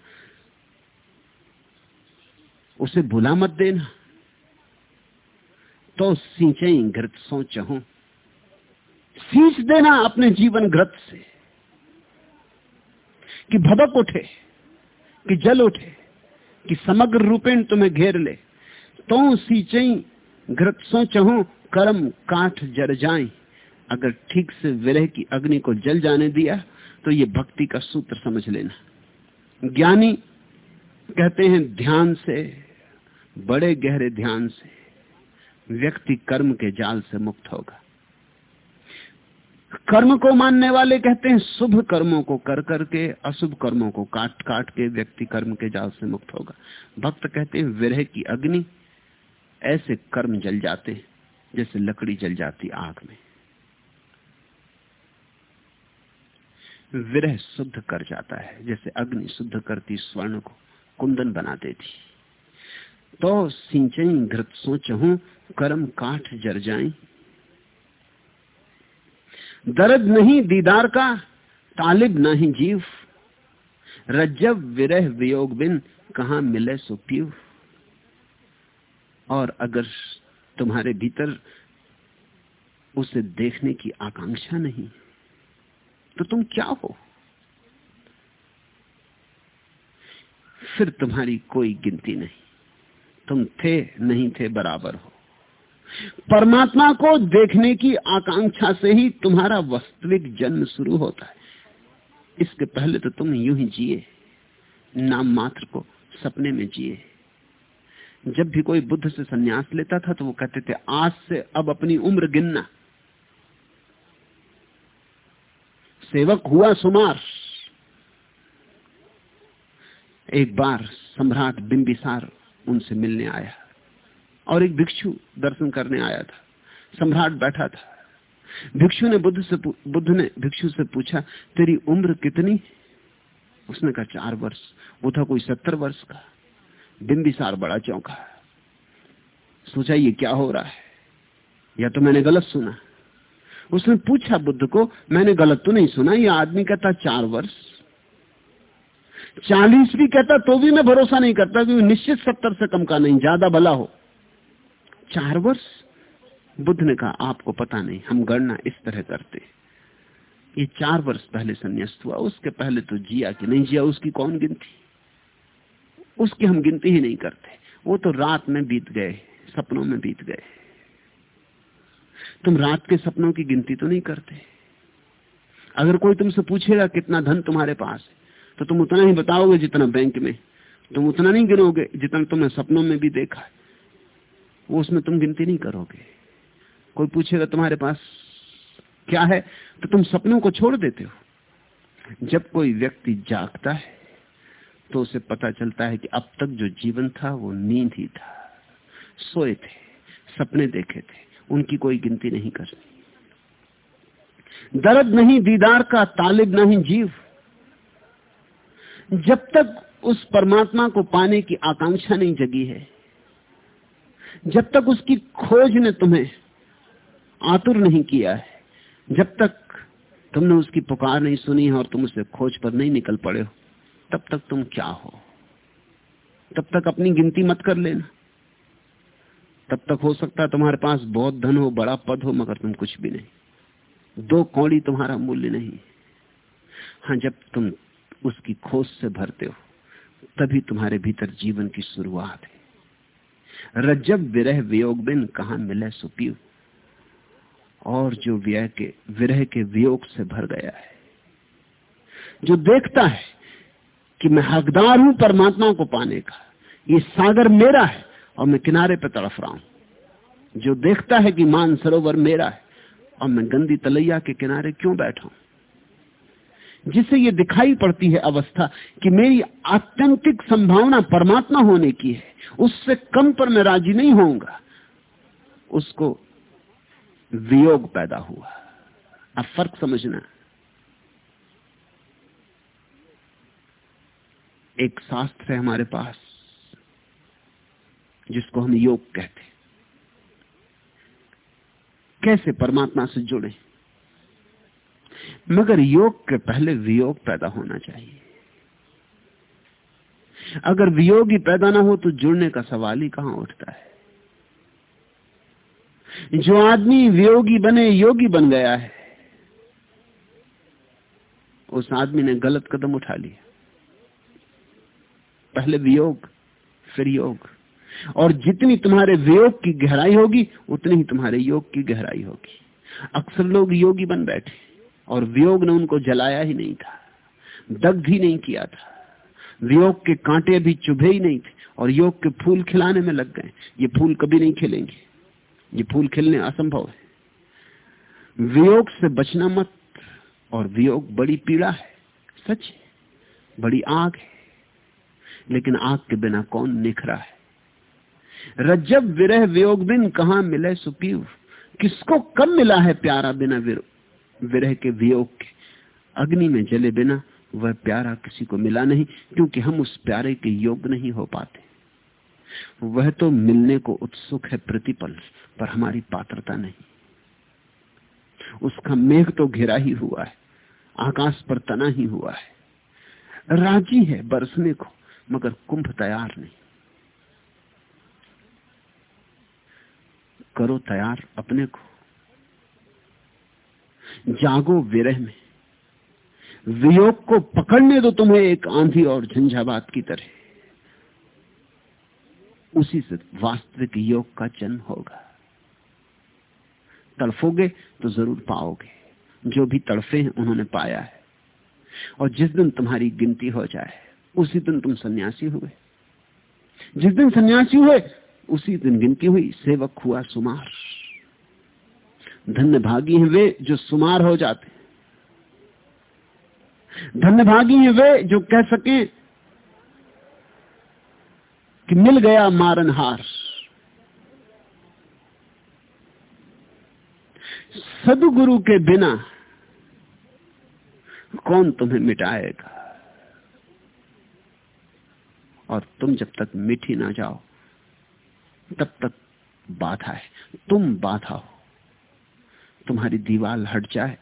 Speaker 3: उसे भुला मत देना। तो सींचे घृत सोच हूँ सींच देना अपने जीवन घृत से। कि भबक उठे, कि जल उठे, कि समग्र रूपेण तुम्हें घेर ले। तो सींचे घृत सोच हूँ कर्म काठ जर जाए। अगर ठीक से विरह की अग्नि को जल जाने दिया तो ये भक्ति का सूत्र समझ लेना। ज्ञानी कहते हैं, ध्यान से, बड़े गहरे ध्यान से, व्यक्ति कर्म के जाल से मुक्त होगा। कर्म को मानने वाले कहते हैं, शुभ कर्मों को कर करके, अशुभ कर्मों को काट काट के व्यक्ति कर्म के जाल से मुक्त होगा। भक्त कहते हैं, विरह की अग्नि ऐसे कर्म जल जाते जैसे लकड़ी जल जाती आग में। विरह शुद्ध कर जाता है, जैसे अग्नि शुद्ध करती स्वर्ण को कुंदन बना देती। तो सिंचई घृत सोच हूँ कर्म काठ जर जाए। दर्द नहीं दीदार का, तालिब नहीं जीव। रज्जब विरह वियोग बिन, कहा मिले सो पीव। और अगर तुम्हारे भीतर उसे देखने की आकांक्षा नहीं तो तुम क्या हो? फिर तुम्हारी कोई गिनती नहीं। तुम थे, नहीं थे, बराबर हो। परमात्मा को देखने की आकांक्षा से ही तुम्हारा वास्तविक जन्म शुरू होता है। इसके पहले तो तुम यूँ ही जिए, नाम मात्र को सपने में जिए। जब भी कोई बुद्ध से सन्यास लेता था तो वो कहते थे, आज से अब अपनी उम्र गिनना। सेवक हुआ सुमार। एक बार सम्राट बिंबिसार उनसे मिलने आया और एक भिक्षु दर्शन करने आया था। सम्राट बैठा था। भिक्षु ने बुद्ध से बुद्ध ने भिक्षु से पूछा, तेरी उम्र कितनी? उसने कहा, चार वर्ष। वो था कोई सत्तर वर्ष का। बिंबिसार बड़ा चौंका सोचा ये क्या हो रहा है? या तो मैंने गलत सुना? उसने पूछा बुद्ध को, मैंने गलत तो नहीं सुना, ये आदमी कहता चार वर्ष। चालीस भी कहता तो भी मैं भरोसा नहीं करता क्योंकि निश्चित सत्तर से कम का नहीं, ज़्यादा भला हो। चार वर्ष? बुद्ध ने कहा, आपको पता नहीं, हम गणना इस तरह करते। ये चार वर्ष पहले संन्यास्त हुआ, उसके पहले तो जिया कि नहीं जिया, उसकी कौन गिनती? उसकी हम गिनती ही नहीं करते। वो तो रात में बीत गए, सपनों में बीत गए। तुम रात के सपनों की गिनती तो नहीं करते। अगर कोई तुमसे पूछेगा कितना धन तुम्हारे पास है तो तुम उतना ही बताओगे जितना बैंक में। तुम उतना नहीं गिनोगे जितना तुमने सपनों में भी देखा वो उसमें तुम गिनती नहीं करोगे। कोई पूछेगा तुम्हारे पास क्या है तो तुम सपनों को छोड़ देते हो। जब कोई व्यक्ति जागता है तो उसे पता चलता है कि अब तक जो जीवन था, वो नींद ही था। सोए थे, सपने देखे थे, उनकी कोई गिनती नहीं करनी। दर्द नहीं, दीदार का तालिब नहीं, जीव। जब तक उस परमात्मा को पाने की आकांक्षा नहीं जगी है, जब तक उसकी खोज ने तुम्हें आतुर नहीं किया है, जब तक तुमने उसकी पुकार नहीं सुनी है और तुम उसे खोज पर नहीं निकल पड़े हो तब तक तुम क्या हो? तब तक अपनी गिनती मत कर लेना। तब तक हो सकता है तुम्हारे पास बहुत धन हो, बड़ा पद हो, मगर तुम कुछ भी नहीं। दो कौड़ी तुम्हारा मूल्य नहीं। हाँ जब तुम उसकी खोज से भरते हो, तभी तुम्हारे भीतर जीवन की शुरुआत है। रजब, विरह, वियोग, बिन कहा मिले सुपीव और जो व्यय के, विरह के वियोग से भर गया है, जो देखता है कि मैं हकदार हूँ परमात्मा को पाने का। ये सागर मेरा है और मैं किनारे पर तड़फ रहा हूँ। जो देखता है कि मान सरोवर मेरा है और मैं गंदी तलैया के किनारे क्यों बैठा हूँ? जिससे ये दिखाई पड़ती है अवस्था कि मेरी आत्यंतिक संभावना परमात्मा होने की है, उससे कम पर मैं राज़ी नहीं होऊँगा। उसको वियोग पैदा हुआ। अब फ़र्क समझना एक शास्त्र है हमारे पास, जिसको हम योग कहते हैं। कैसे परमात्मा से जुड़े? मगर योग के पहले वियोग पैदा होना चाहिए। अगर वियोग ही पैदा ना हो तो जुड़ने का सवाल ही कहाँ उठता है? जो आदमी वियोगी बने, योगी बन गया है, उस आदमी ने गलत कदम उठा लिया पहले वियोग, फिर योग। और जितनी तुम्हारे वियोग की गहराई होगी, उतनी ही तुम्हारे योग की गहराई होगी। अक्सर लोग योगी बन बैठे और वियोग ने उनको जलाया ही नहीं था, दग्ध ही नहीं किया था। वियोग के कांटे भी चुभे ही नहीं थे और योग के फूल खिलाने में लग गए। ये फूल कभी नहीं खिलेंगे। ये फूल खिलने असंभव है। वियोग से बचना मत और वियोग बड़ी पीड़ा है। सच बड़ी आग है। लेकिन आग के बिना कौन निखरा है? रज्जब विरह वियोग बिन कहा मिले सुपीव? किसको कब मिला है प्यारा बिना विरह के, वियोग के? अग्नि में जले बिना वह प्यारा किसी को मिला नहीं, क्योंकि हम उस प्यारे के योग नहीं हो पाते। वह तो मिलने को उत्सुक है प्रतिपल, पर हमारी पात्रता नहीं। उसका मेघ तो घिरा ही हुआ है, आकाश पर तना ही हुआ है। राज़ी है बरसने को मगर कुंभ तैयार नहीं। करो तैयार अपने को। जागो विरह में। वियोग को पकड़ने दो तुम्हें एक आंधी और झंझावात की तरह। उसी से वास्तविक योग का जन्म होगा। तड़फोगे तो ज़रूर पाओगे। जो भी तड़फे हैं उन्होंने पाया है। और जिस दिन तुम्हारी गिनती हो जाए उसी दिन तुम सन्यासी हुए। जिस दिन सन्यासी हुए, उसी दिन गिनती हुई, सेवक हुआ सुमार। धन्य भागी हैं वे जो सुमार हो जाते। धन्य भागी हैं वे जो कह सके कि मिल गया मारनहार सदगुरु के बिना कौन तुम्हें मिटाएगा? और तुम जब तक मिठी ना जाओ, तब तक बाधा है तुम बाधा हो तुम्हारी दीवार हट जाए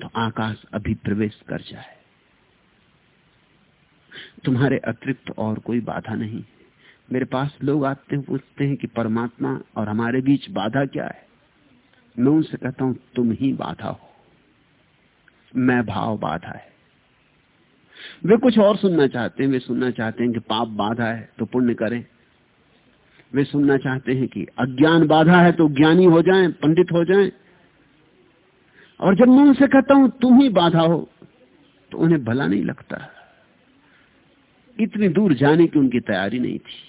Speaker 3: तो आकाश अभी प्रवेश कर जाए। तुम्हारे अतिरिक्त और कोई बाधा नहीं। मेरे पास लोग आते हैं पूछते हैं कि परमात्मा और हमारे बीच बाधा क्या है? मैं उनसे कहता हूँ, तुम ही बाधा हो। मैं भाव बाधा है। वे कुछ और सुनना चाहते हैं वे सुनना चाहते हैं कि पाप बाधा है तो पुण्य करें। वे सुनना चाहते हैं कि अज्ञान बाधा है तो ज्ञानी हो जाएँ, पंडित हो जाएँ। और जब मैं उनसे कहता हूँ तुम ही बाधा हो तो उन्हें भला नहीं लगता। इतनी दूर जाने की उनकी तैयारी नहीं थी।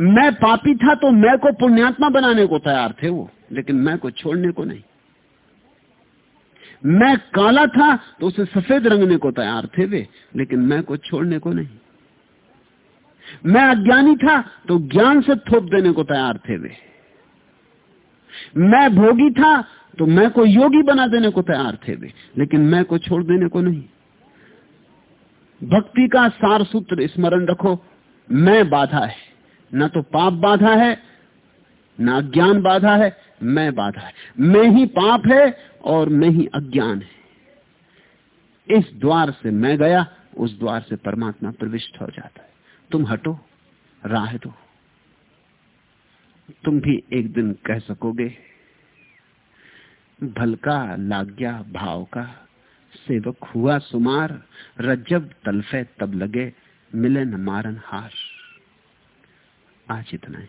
Speaker 3: मैं पापी था तो मैं को पुण्यात्मा बनाने को तैयार थे वो लेकिन मैं को छोड़ने को नहीं। मैं काला था तो उसे सफ़ेद रंगने को तैयार थे वे, लेकिन मैं को छोड़ने को नहीं। मैं अज्ञानी था तो ज्ञान से थोप देने को तैयार थे वे। मैं भोगी था तो मैं को योगी बना देने को तैयार थे वे, लेकिन मैं को छोड़ देने को नहीं। भक्ति का सार सूत्र स्मरण रखो, मैं बाधा है। ना तो पाप बाधा है, ना ज्ञान बाधा है मैं बाधा है। मैं ही पाप है और मैं ही अज्ञान है। इस द्वार से मैं गया, उस द्वार से परमात्मा प्रविष्ट हो जाता है। तुम हटो, राह दो। तुम भी एक दिन कह सकोगे भलका लाग्या भाव का सेवक हुआ सुमार रजब तलफे तब लगे मिले न मारन हार। आज इतना ही।